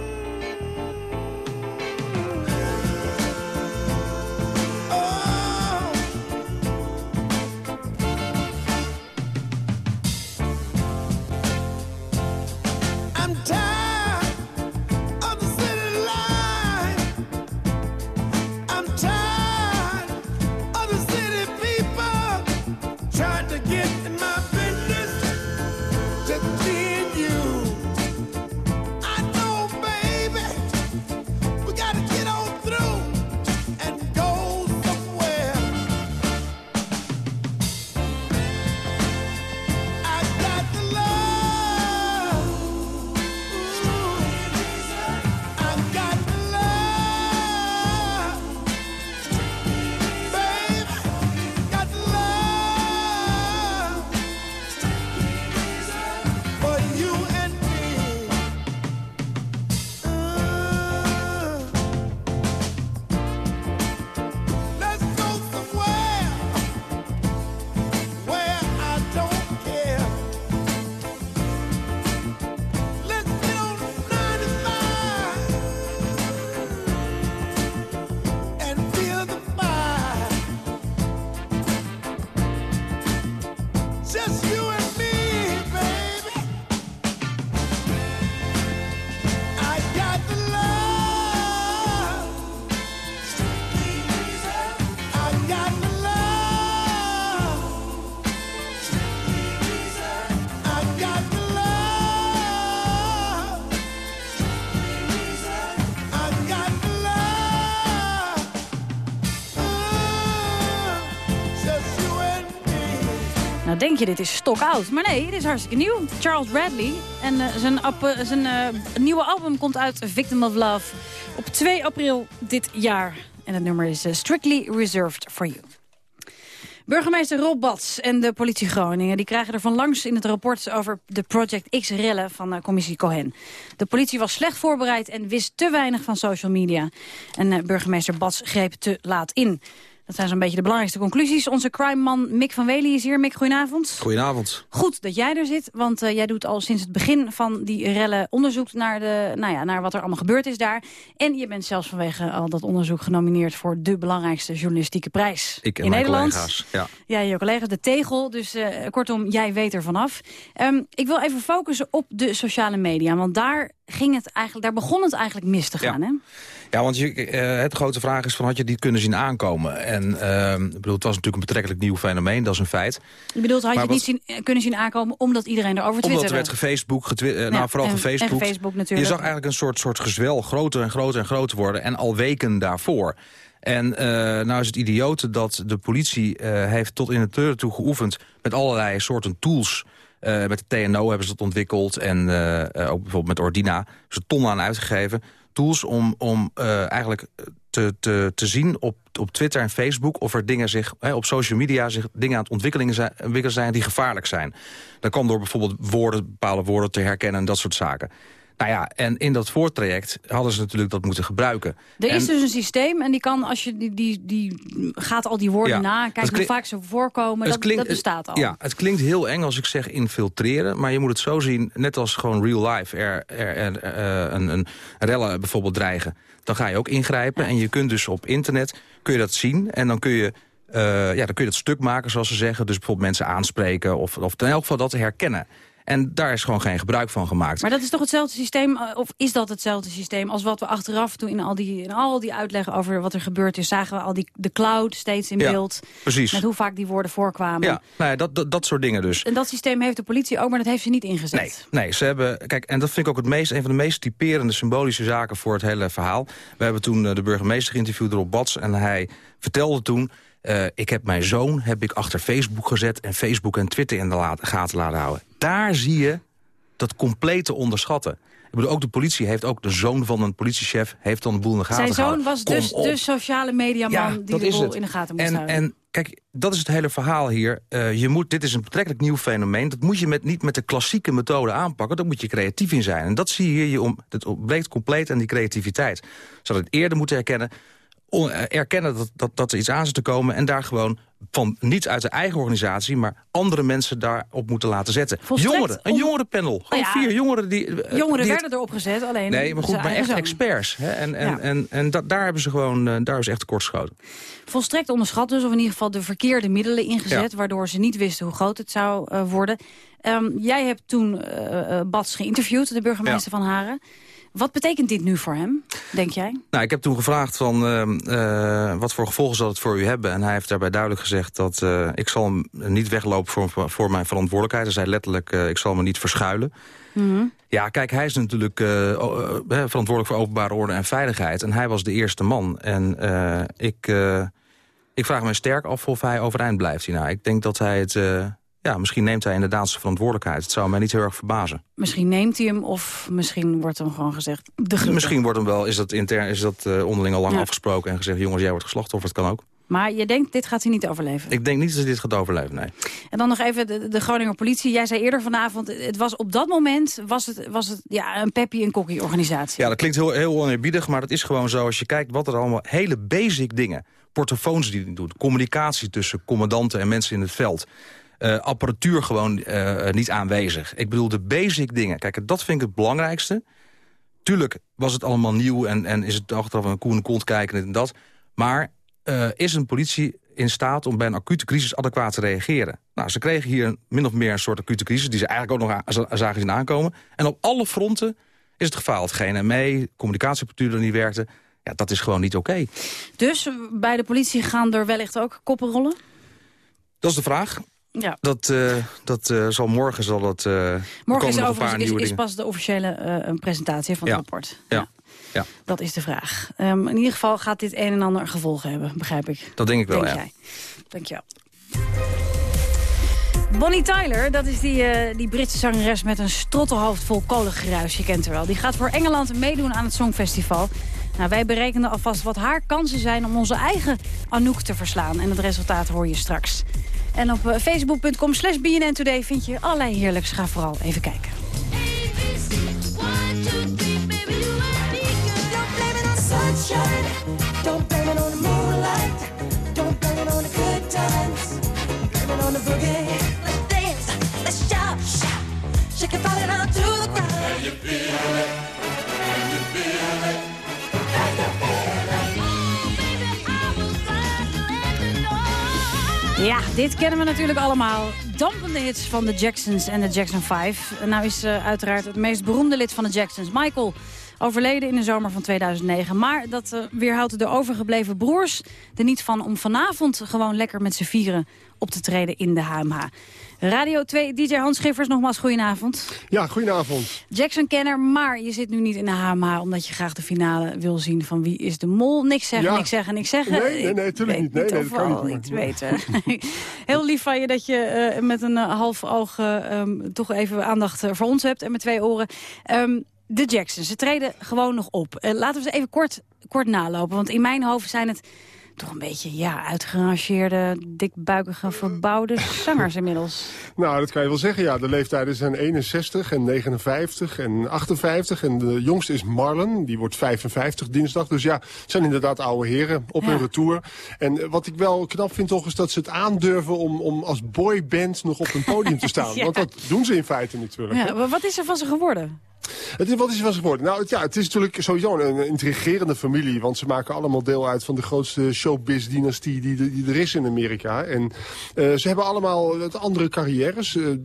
Denk je, dit is stokoud. Maar nee, dit is hartstikke nieuw. Charles Bradley. En eh, zijn, app- zijn eh, nieuwe album komt uit, Victim of Love, op 2 april dit jaar. En het nummer is eh, Strictly Reserved for You. Burgemeester Rob Bats en de politie Groningen... die krijgen er van langs in het rapport over de Project X-rellen van commissie Cohen. De politie was slecht voorbereid en wist te weinig van social media. En eh, burgemeester Bats greep te laat in. Dat zijn zo'n beetje de belangrijkste conclusies. Onze crime-man Mick van Wely is hier. Mick, goedenavond. Goedenavond. Goed dat jij er zit, want eh, jij doet al sinds het begin van die rellen onderzoek naar, de, nou ja, naar wat er allemaal gebeurd is daar. En je bent zelfs vanwege al dat onderzoek genomineerd voor de belangrijkste journalistieke prijs Ik en in mijn Nederland. collega's. Ja. Ja, je collega's, de tegel. Dus eh, kortom, jij weet er vanaf. Ehm, ik wil even focussen op de sociale media. Want daar, ging het eigenlijk, daar begon het eigenlijk mis te gaan. Hè? Ja, want je, eh, het grote vraag is van had je die kunnen zien aankomen? En ehm, ik bedoel, het was natuurlijk een betrekkelijk nieuw fenomeen, dat is een feit. Je bedoelt, had je het niet zien, kunnen zien aankomen omdat iedereen erover Omdat twitterde? er werd gefacebook, getwi- eh, Ja, nou vooral gefacebook. en gefacebook natuurlijk. Je zag eigenlijk een soort, soort gezwel groter en groter en groter worden. En al weken daarvoor. En eh, nou is het idiote dat de politie eh, heeft tot in het treuren toe geoefend... met allerlei soorten tools. Eh, met de TNO hebben ze dat ontwikkeld. En eh, eh, ook bijvoorbeeld met Ordina. Ze tonnen aan uitgegeven. Tools om, om eh, eigenlijk te, te, te zien op, op Twitter en Facebook... of er dingen zich hè, op social media zich dingen aan het ontwikkelingen zijn, ontwikkelen zijn die gevaarlijk zijn. Dat kan door bijvoorbeeld woorden, bepaalde woorden te herkennen en dat soort zaken. Nou ja, en in dat voortraject hadden ze natuurlijk dat moeten gebruiken. Er is dus een systeem en die kan, als je die, die, die gaat al die woorden Ja, na, kijkt hoe vaak ze voorkomen, dat, dat bestaat al. Ja, het klinkt heel eng als ik zeg infiltreren. Maar je moet het zo zien, net als gewoon real life. Er, er, er, eh, een, een rellen bijvoorbeeld dreigen. Dan ga je ook ingrijpen. En je kunt dus op internet kun je dat zien. En dan kun je, eh, ja, dan kun je dat stuk maken, zoals ze zeggen. Dus bijvoorbeeld mensen aanspreken. Of, of in elk geval dat herkennen. En daar is gewoon geen gebruik van gemaakt. Maar dat is toch hetzelfde systeem, eh, of is dat hetzelfde systeem... als wat we achteraf toen in al die, in al die uitleg over wat er gebeurd is... zagen we al die, de cloud steeds in Ja, beeld. precies. Met hoe vaak die woorden voorkwamen. Ja, nou ja, dat, dat, dat soort dingen dus. En dat systeem heeft de politie ook, maar dat heeft ze niet ingezet. Nee, nee, ze hebben. Kijk, en dat vind ik ook het meest, een van de meest typerende symbolische zaken voor het hele verhaal. We hebben toen eh, de burgemeester geïnterviewd, Rob Bats, en hij vertelde toen. Eh, ik heb mijn zoon heb ik achter Facebook gezet en Facebook en Twitter in de gaten laten houden. Daar zie je dat complete onderschatten. Ik bedoel, ook de politie heeft ook de zoon van een politiechef heeft dan de boel in de gaten Zijn zoon was Kom dus op. de sociale mediaman Ja, die de boel in de gaten moest en, houden. En kijk, dat is het hele verhaal hier. Eh, je moet, dit is een betrekkelijk nieuw fenomeen. Dat moet je met, niet met de klassieke methode aanpakken. Daar moet je creatief in zijn. En dat zie je hier. Je om, het ontbreekt compleet aan die creativiteit. Ze hadden het eerder moeten herkennen. Eh, erkennen dat, dat, dat er iets aan zit te komen. En daar gewoon van niet uit de eigen organisatie... maar andere mensen daarop moeten laten zetten. Volstrekt jongeren, een on- jongerenpanel. Gewoon ja, vier jongeren die... eh, Jongeren die het- werden erop gezet, alleen Nee, maar goed, maar echt zoon. experts. Hè? En, en, Ja. en, en dat, daar hebben ze gewoon, eh, daar hebben ze echt tekortgeschoten. Volstrekt onderschat dus, of in ieder geval de verkeerde middelen ingezet... Ja. waardoor ze niet wisten hoe groot het zou worden. Ehm, jij hebt toen eh, Bats geïnterviewd, de burgemeester van Haren. Wat betekent dit nu voor hem, denk jij? Nou, ik heb toen gevraagd van ehm, eh, wat voor gevolgen zal het voor u hebben. En hij heeft daarbij duidelijk gezegd dat eh, ik zal hem niet weglopen voor, voor mijn verantwoordelijkheid. Hij zei letterlijk, eh, ik zal me niet verschuilen. Ja, kijk, hij is natuurlijk verantwoordelijk voor openbare orde en veiligheid. En hij was de eerste man. En ik, ik vraag me sterk af of hij overeind blijft hierna. Ik denk dat hij het... ja, misschien neemt hij inderdaad zijn verantwoordelijkheid. Het zou mij niet heel erg verbazen. Misschien neemt hij hem of misschien wordt hem gewoon gezegd... De. Misschien wordt hem wel, is dat, intern, is dat eh, onderling al lang Ja. afgesproken... en gezegd, jongens, jij wordt geslachtofferd, kan ook. Maar je denkt, dit gaat hij niet overleven. Ik denk niet dat hij dit gaat overleven, nee. En dan nog even de, de Groninger politie. Jij zei eerder vanavond, het was op dat moment was het, was het ja, een peppy en kokkie organisatie. Ja, dat klinkt heel, heel oneerbiedig, maar dat is gewoon zo. Als je kijkt wat er allemaal, hele basic dingen... portofoons die doet, communicatie tussen commandanten en mensen in het veld... eh, apparatuur gewoon eh, niet aanwezig. Ik bedoel, de basic dingen. Kijk, dat vind ik het belangrijkste. Tuurlijk was het allemaal nieuw en, en is het achteraf een koe en kont kijken en dat. Maar eh, is een politie in staat om bij een acute crisis adequaat te reageren? Nou, ze kregen hier min of meer een soort acute crisis... die ze eigenlijk ook nog zagen zien aankomen. En op alle fronten is het gefaald. GNME, communicatieapparatuur dat niet werkte. Ja, dat is gewoon niet oké. Dus eh, bij de politie gaan er wellicht ook koppen rollen? Dat is de vraag. Ja. Dat, eh, dat eh, zal morgen zal dat. eh Morgen is, overigens is, pas de officiële presentatie van Ja. het rapport. Ja. ja, Dat is de vraag. Ehm, in ieder geval gaat dit een en ander gevolgen hebben, begrijp ik. dat denk ik wel, Denk ja. jij. Dankjewel. Bonnie Tyler, dat is die, die Britse zangeres met een strottenhoofd vol kolengeruis. Je kent haar wel. Die gaat voor Engeland meedoen aan het Songfestival. Nou, wij berekenen alvast wat haar kansen zijn om onze eigen Anouk te verslaan. En het resultaat hoor je straks. En op eh, facebook.com slash BNN Today vind je allerlei heerlijks. Ga vooral even kijken. The Ja, dit kennen we natuurlijk allemaal. Dampende hits van de Jacksons en de Jackson 5. En nou is eh, uiteraard het meest beroemde lid van de Jacksons, Michael... overleden in de zomer van 2009. Maar dat eh, weerhoudt de overgebleven broers er niet van... om vanavond gewoon lekker met z'n vieren op te treden in de HMH. Radio 2, DJ Hans Schiffers, nogmaals goedenavond. Ja, goedenavond. Jackson-kenner, maar je zit nu niet in de HMH... omdat je graag de finale wil zien van wie is de mol. Niks zeggen, Ja. niks zeggen, niks zeggen. Nee, nee, nee, tuurlijk niet. Nee, nee, dat kan niet. iets weten. Heel lief van je dat je eh, met een eh, half oog ehm, toch even aandacht voor ons hebt. En met twee oren. Ehm, de Jacksons, ze treden gewoon nog op. Laten we ze even kort, kort nalopen. Want in mijn hoofd zijn het toch een beetje ja, uitgerangeerde, dikbuikige, verbouwde zangers inmiddels. Nou, dat kan je wel zeggen, ja. De leeftijden zijn 61 en 59 en 58. En de jongste is Marlon, die wordt 55 dinsdag. Dus ja, het zijn inderdaad oude heren op hun retour. En eh, wat ik wel knap vind toch, is dat ze het aandurven om, om als boyband nog op een podium te staan. Ja. Want dat doen ze in feite natuurlijk. Ja, maar wat is er van ze geworden? Het is, wat is er van ze geworden? Nou, het, ja, het is natuurlijk sowieso een, intrigerende familie. Want ze maken allemaal deel uit van de grootste showbiz-dynastie die, die, er is in Amerika. En uh, ze hebben allemaal wat andere carrières. Uh,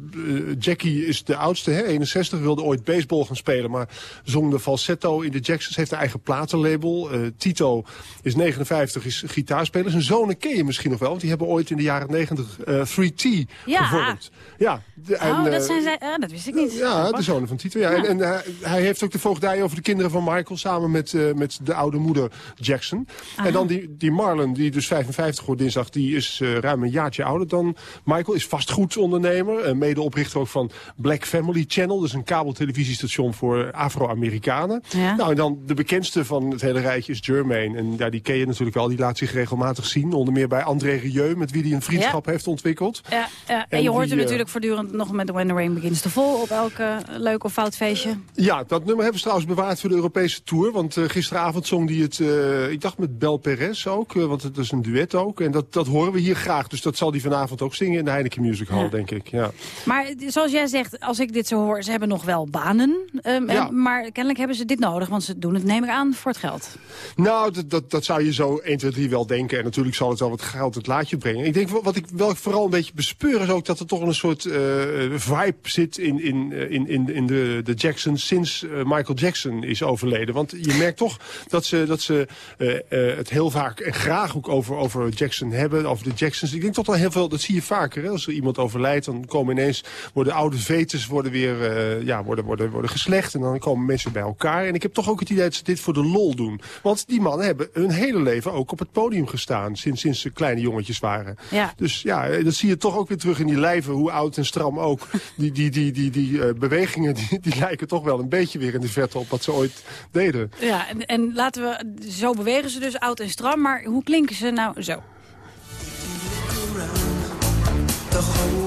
Jackie is de oudste, hè, 61, wilde ooit baseball gaan spelen. Maar zong de falsetto in de Jacksons, heeft een eigen platenlabel. Tito is 59, is gitaarspeler. Zijn zonen ken je misschien nog wel, want die hebben ooit in de jaren 90 3T ja. gevormd. Ja, de, en, oh, dat, zijn zij, uh, dat wist ik niet. Ja, de zonen van Tito. Ja. En, en hij, hij, heeft ook de voogdij over de kinderen van Michael... samen met, uh, met de oude moeder Jackson. Aha. En dan die, die Marlon, die dus 55 wordt dinsdag... die is uh, ruim een jaartje ouder dan Michael. Is vastgoedsondernemer. Uh, medeoprichter ook van Black Family Channel. Dus een kabeltelevisiestation voor Afro-Amerikanen. Ja. Nou, en dan de bekendste van het hele rijtje is Jermaine. En ja, die ken je natuurlijk wel. Die laat zich regelmatig zien. Onder meer bij André Rieu, met wie hij een vriendschap ja. heeft ontwikkeld. Ja, ja. En, en je hoort hem natuurlijk voortdurend nog met When the Rain Begins te vol... op elke leuk of fout feestje. Ja, dat nummer hebben ze trouwens bewaard voor de Europese Tour. Want uh, gisteravond zong die het, uh, ik dacht met Bel Perez ook. Uh, want het is een duet ook. En dat, dat horen we hier graag. Dus dat zal die vanavond ook zingen in de Heineken Music Hall, ja. denk ik. Ja. Maar zoals jij zegt, als ik dit zo hoor, ze hebben nog wel banen. Um, ja. en, maar kennelijk hebben ze dit nodig, want ze doen het, neem ik aan, voor het geld. Nou, dat, dat, dat zou je zo 1, 2, 3 wel denken. En natuurlijk zal het wel wat geld het laatje brengen. Ik denk, wat ik wel vooral een beetje bespeur is ook dat er toch een soort vibe zit in, in, in, in, in de, de Sinds uh, Michael Jackson is overleden. Want je merkt toch dat ze, dat ze uh, uh, het heel vaak en graag ook over, over Jackson hebben, over de Jacksons. Ik denk toch wel heel veel, dat zie je vaker. Hè? Als er iemand overlijdt, dan komen ineens, worden oude vetes worden weer, ja, worden, worden, worden geslecht. En dan komen mensen bij elkaar. En ik heb toch ook het idee dat ze dit voor de lol doen. Want die mannen hebben hun hele leven ook op het podium gestaan. Sinds, sinds ze kleine jongetjes waren. Ja. Dus ja, dat zie je toch ook weer terug in die lijven, hoe oud en stram ook. Die, die, die, die, die bewegingen die, die lijken toch wel een beetje weer in de verte op wat ze ooit deden. Ja, en, en laten we, zo bewegen ze dus oud en stram, maar hoe klinken ze nou zo? The whole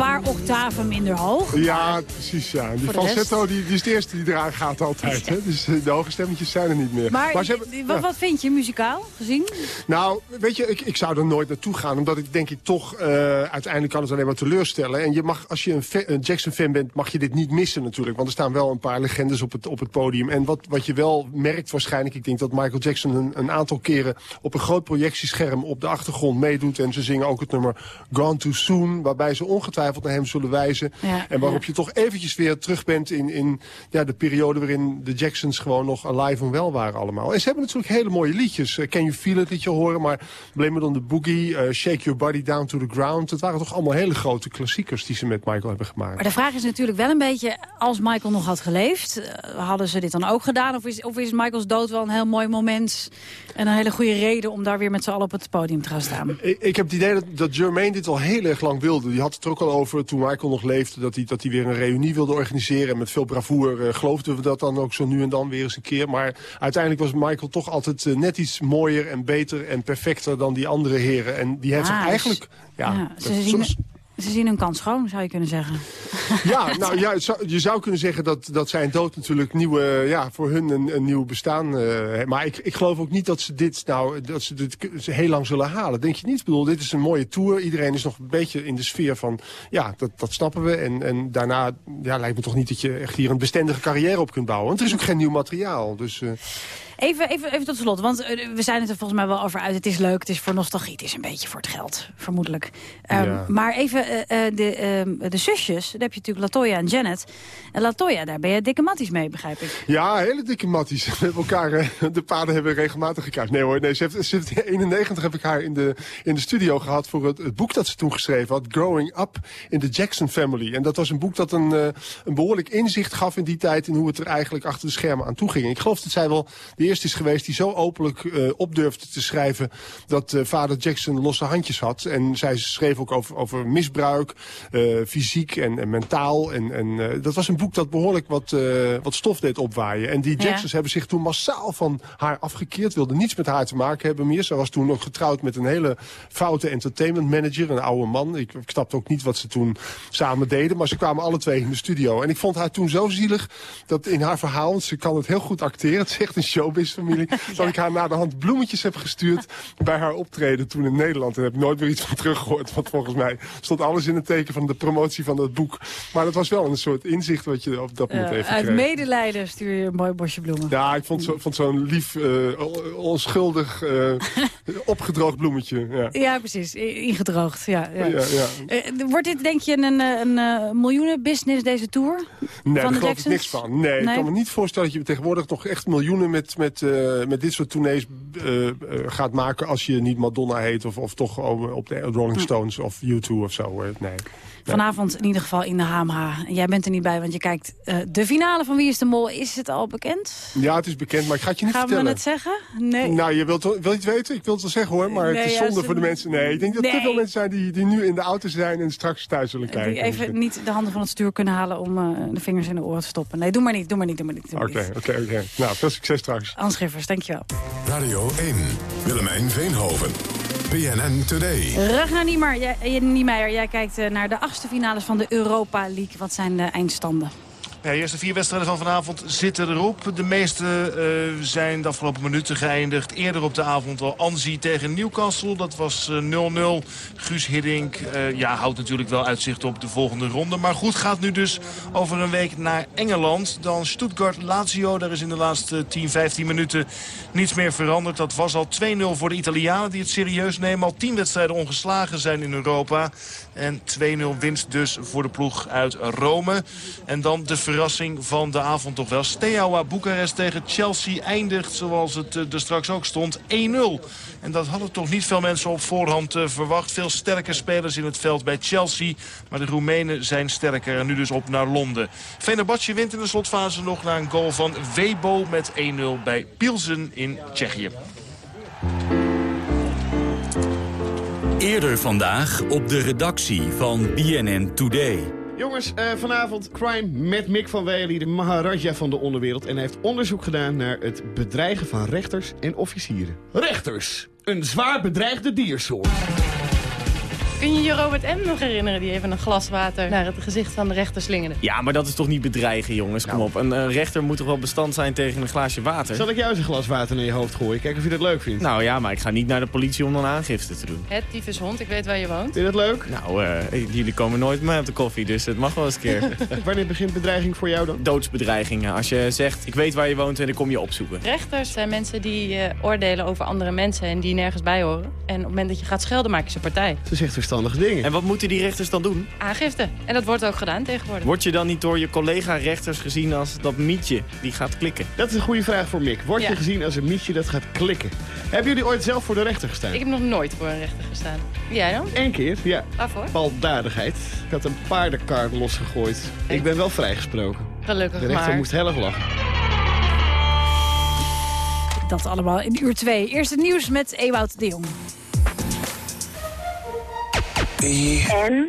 paar octaven minder hoog. Ja, precies. Ja. Die falsetto die, die is de eerste die eraan gaat altijd. Hè? Dus de hoge stemmetjes zijn er niet meer. Maar, maar hebben, wat, wat vind je muzikaal gezien? Nou, weet je, ik, ik zou er nooit naartoe gaan. Omdat ik denk ik toch, uh, uiteindelijk kan het alleen maar teleurstellen. En je mag, als je een, een Jackson-fan bent, mag je dit niet missen natuurlijk. Want er staan wel een paar legendes op het, op het podium. En wat, wat je wel merkt waarschijnlijk, ik denk dat Michael Jackson een, een aantal keren op een groot projectiescherm op de achtergrond meedoet. En ze zingen ook het nummer Gone Too Soon, waarbij ze ongetwijfeld naar hem zullen wijzen. Ja, en waarop ja. je toch eventjes weer terug bent in, in ja, de periode waarin de Jacksons gewoon nog alive en wel waren allemaal. En ze hebben natuurlijk hele mooie liedjes. Uh, Can You Feel It liedje horen, maar Blame It on the Boogie, uh, Shake Your Body Down to the Ground. Het waren toch allemaal hele grote klassiekers die ze met Michael hebben gemaakt. Maar de vraag is natuurlijk wel een beetje, als Michael nog had geleefd, uh, hadden ze dit dan ook gedaan? Of is, of is Michaels dood wel een heel mooi moment en een hele goede reden om daar weer met z'n allen op het podium te gaan staan? Ik, ik heb het idee dat, dat Jermaine dit al heel erg lang wilde. Die had het er ook al over toen Michael nog leefde, dat hij, dat hij weer een reunie wilde organiseren. En met veel bravoure uh, geloofden we dat dan ook zo nu en dan weer eens een keer. Maar uiteindelijk was Michael toch altijd uh, net iets mooier en beter en perfecter dan die andere heren. En die heeft zich eigenlijk... Ja, ze, zien, soms- ze zien hun kans schoon, zou je kunnen zeggen. ja, nou ja, je zou kunnen zeggen dat, dat zijn dood natuurlijk nieuwe, ja, voor hun een, een nieuw bestaan. eh, maar ik, ik geloof ook niet dat ze dit nou, dat ze dit heel lang zullen halen. Denk je niet? Ik bedoel, dit is een mooie tour. Iedereen is nog een beetje in de sfeer van, ja, dat, dat snappen we. En, en daarna ja, lijkt me toch niet dat je echt hier een bestendige carrière op kunt bouwen. Want er is ook geen nieuw materiaal. Dus, eh, Even, even, even tot slot, want eh, we zijn het er volgens mij wel over uit. Het is leuk, het is voor nostalgie, het is een beetje voor het geld, vermoedelijk. Ehm, Ja. Maar even eh, eh, de, ehm, de zusjes, daar heb je natuurlijk Latoya en Janet. En Latoya, daar ben je dikke matties mee, begrijp ik. Ja, hele dikke matties. We hebben elkaar, de paden hebben regelmatig gekruist. Nee hoor, nee, ze heeft, ze heeft in 91 heb ik haar in de, in de studio gehad voor het, het boek dat ze toen geschreven had. Growing Up in the Jackson Family. En dat was een boek dat een, een behoorlijk inzicht gaf in die tijd... in hoe het er eigenlijk achter de schermen aan toe ging. Ik geloof dat zij wel de eerste is geweest die zo openlijk eh op durfde te schrijven... dat eh, vader Jackson losse handjes had. En zij schreef ook over, over misbruik eh, fysiek en, en mentaal. En, en dat was een boek dat behoorlijk wat, wat stof deed opwaaien. En die Ja. Jacksons hebben zich toen massaal van haar afgekeerd. Wilden niets met haar te maken hebben meer. Ze was toen nog getrouwd met een hele foute entertainment manager. Een oude man. Ik, ik snapte ook niet wat ze toen samen deden. Maar ze kwamen alle twee in de studio. En ik vond haar toen zo zielig dat in haar verhaal... ze kan het heel goed acteren. Het is echt een showbiz-familie. Dat ik haar na de hand bloemetjes heb gestuurd... bij haar optreden toen in Nederland. En daar heb ik nooit meer iets van teruggehoord. Want volgens mij stond alles in het teken van de promotie van dat boek. Maar dat was wel een soort inzicht wat je op dat moment Eh, even uit kreeg. medelijden stuur je een mooi bosje bloemen. Ja, ik vond zo- vond zo'n lief, eh, on- onschuldig, eh, opgedroogd bloemetje. Ja. Ja, precies. Ingedroogd. Ja, ja. Ja, ja. Eh, wordt dit, denk je, een, een, eh, miljoenenbusiness, deze tour? Nee, van daar geloof ik niks van. Nee, ik kan me niet voorstellen dat je tegenwoordig toch echt miljoenen met, met, eh, met dit soort tournees eh, eh, gaat maken als je niet Madonna heet of, of toch op de Rolling Stones of U2 of zo. nee. Vanavond in ieder geval in de HMH. Jij bent er niet bij, want je kijkt eh, de finale van Wie is de Mol. Is het al bekend? Ja, het is bekend, maar ik ga het je niet Gaan we vertellen. het zeggen? Nee. Nou, je wilt, wil je het weten? Ik wil het wel zeggen hoor, maar Nee, het is ja, zonde ze- voor de mensen. Nee, ik denk dat er te veel mensen zijn die, die nu in de auto zijn en straks thuis zullen kijken. Die even niet de handen van het stuur kunnen halen om eh, de vingers in de oren te stoppen. Nee, doe maar niet, doe maar niet, doe maar niet. Oké, oké, oké. Nou, veel succes straks. Hans Schiffers, dankjewel. Radio 1. Willemijn Veenhoven. BNN Today. Ragnar Niemeyer, jij, eh, jij kijkt eh, naar de achtste finales van de Europa League. Wat zijn de eindstanden? Ja, de eerste vier wedstrijden van vanavond zitten erop. De meeste eh, zijn de afgelopen minuten geëindigd. Eerder op de avond al Anzi tegen Newcastle. Dat was eh, 0-0. Guus Hiddink eh, ja, houdt natuurlijk wel uitzicht op de volgende ronde. Maar goed, gaat nu dus over een week naar Engeland. Dan Stuttgart-Lazio. Daar is in de laatste 10, 15 minuten niets meer veranderd. Dat was al 2-0 voor de Italianen die het serieus nemen. Al 10 wedstrijden ongeslagen zijn in Europa. En 2-0 winst dus voor de ploeg uit Rome. En dan de verrassing van de avond toch wel. Steaua Boekarest tegen Chelsea eindigt zoals het eh, er straks ook stond 1-0. En dat hadden toch niet veel mensen op voorhand eh, verwacht. Veel sterke spelers in het veld bij Chelsea. Maar de Roemenen zijn sterker en nu dus op naar Londen. Fenerbahce wint in de slotfase nog na een goal van Webo met 1-0 bij Pilsen in Tsjechië. Eerder vandaag op de redactie van BNN Today. Jongens, eh, vanavond Crime met Mick van Wely, de Maharaja van de onderwereld. En hij heeft onderzoek gedaan naar het bedreigen van rechters en officieren. Rechters, een zwaar bedreigde diersoort. Kun je je Robert M. nog herinneren die even een glas water naar het gezicht van de rechter slingerde? Ja, maar dat is toch niet bedreigen, jongens? Kom op. Een, een rechter moet toch wel bestand zijn tegen een glaasje water? Zal ik jou eens een glas water naar je hoofd gooien? Kijk of je dat leuk vindt. Nou ja, maar ik ga niet naar de politie om dan aangifte te doen. Het tyfushond, ik weet waar je woont. Vind je dat leuk? Nou, eh, jullie komen nooit met mij op de koffie, dus het mag wel eens een keer. Wanneer begint bedreiging voor jou dan? Doodsbedreigingen. Als je zegt, ik weet waar je woont en ik kom je opzoeken. Rechters zijn mensen die eh, oordelen over andere mensen en die nergens bij horen. En op het moment dat je gaat schelden, maak je ze partij. Ze zegt verstandige dingen. En wat moeten die rechters dan doen? Aangifte. En dat wordt ook gedaan tegenwoordig. Word je dan niet door je collega-rechters gezien als dat mietje die gaat klikken? Dat is een goede vraag voor Mick. Word Ja. je gezien als een mietje dat gaat klikken? Hebben jullie ooit zelf voor de rechter gestaan? Ik heb nog nooit voor een rechter gestaan. Jij dan? Eén keer, ja. Waarvoor? Baldadigheid. Ik had een paardenkar losgegooid. Ik ben wel vrijgesproken. Gelukkig De rechter maar. moest heel erg lachen. Dat allemaal in uur 2. Eerst het nieuws met Ewout de Jong. En?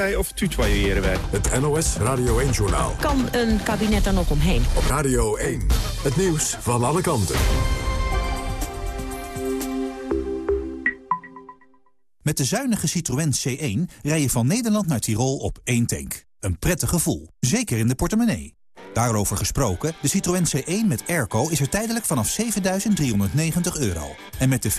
wij of tutoyeren wij? Het NOS Radio 1-journaal. Kan een kabinet er nog omheen? Op Radio 1. Het nieuws van alle kanten. Met de zuinige Citroën C1 rij je van Nederland naar Tirol op één tank. Een prettig gevoel, zeker in de portemonnee. Daarover gesproken, de Citroën C1 met airco is er tijdelijk vanaf 7.390 euro. En met de 50-50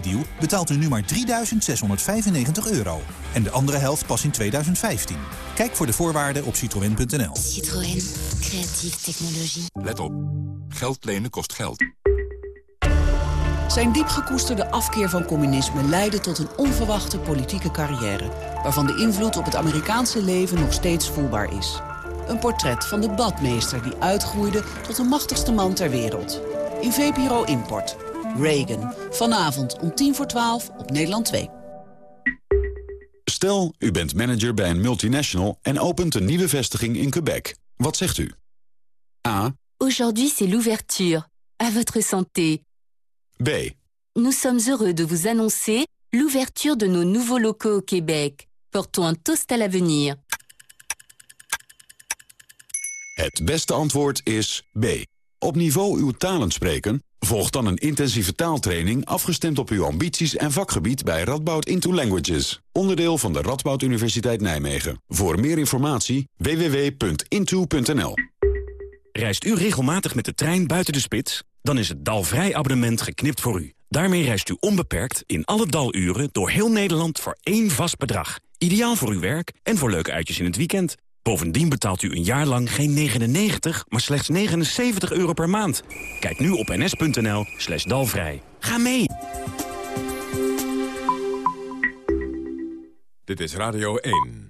deal betaalt u nu maar 3.695 euro. En de andere helft pas in 2015. Kijk voor de voorwaarden op citroën.nl. Citroën. Creatieve technologie. Let op. Geld lenen kost geld. Zijn diep gekoesterde afkeer van communisme leidde tot een onverwachte politieke carrière... waarvan de invloed op het Amerikaanse leven nog steeds voelbaar is. Een portret van de badmeester die uitgroeide tot de machtigste man ter wereld. In VPRO Import. Reagan. Vanavond om tien voor twaalf op Nederland 2. Stel, u bent manager bij een multinational en opent een nieuwe vestiging in Quebec. Wat zegt u? A. Aujourd'hui, c'est l'ouverture. À votre santé. B. Nous sommes heureux de vous annoncer l'ouverture de nos nouveaux locaux au Québec. Portons un toast à l'avenir. Het beste antwoord is B. Op niveau uw talen spreken? Volg dan een intensieve taaltraining afgestemd op uw ambities en vakgebied bij Radboud Into Languages. Onderdeel van de Radboud Universiteit Nijmegen. Voor meer informatie www.into.nl Reist u regelmatig met de trein buiten de spits? Dan is het Dalvrij abonnement geknipt voor u. Daarmee reist u onbeperkt in alle daluren door heel Nederland voor één vast bedrag. Ideaal voor uw werk en voor leuke uitjes in het weekend. Bovendien betaalt u een jaar lang geen 99, maar slechts 79 euro per maand. Kijk nu op ns.nl slash dalvrij. Ga mee! Dit is Radio 1.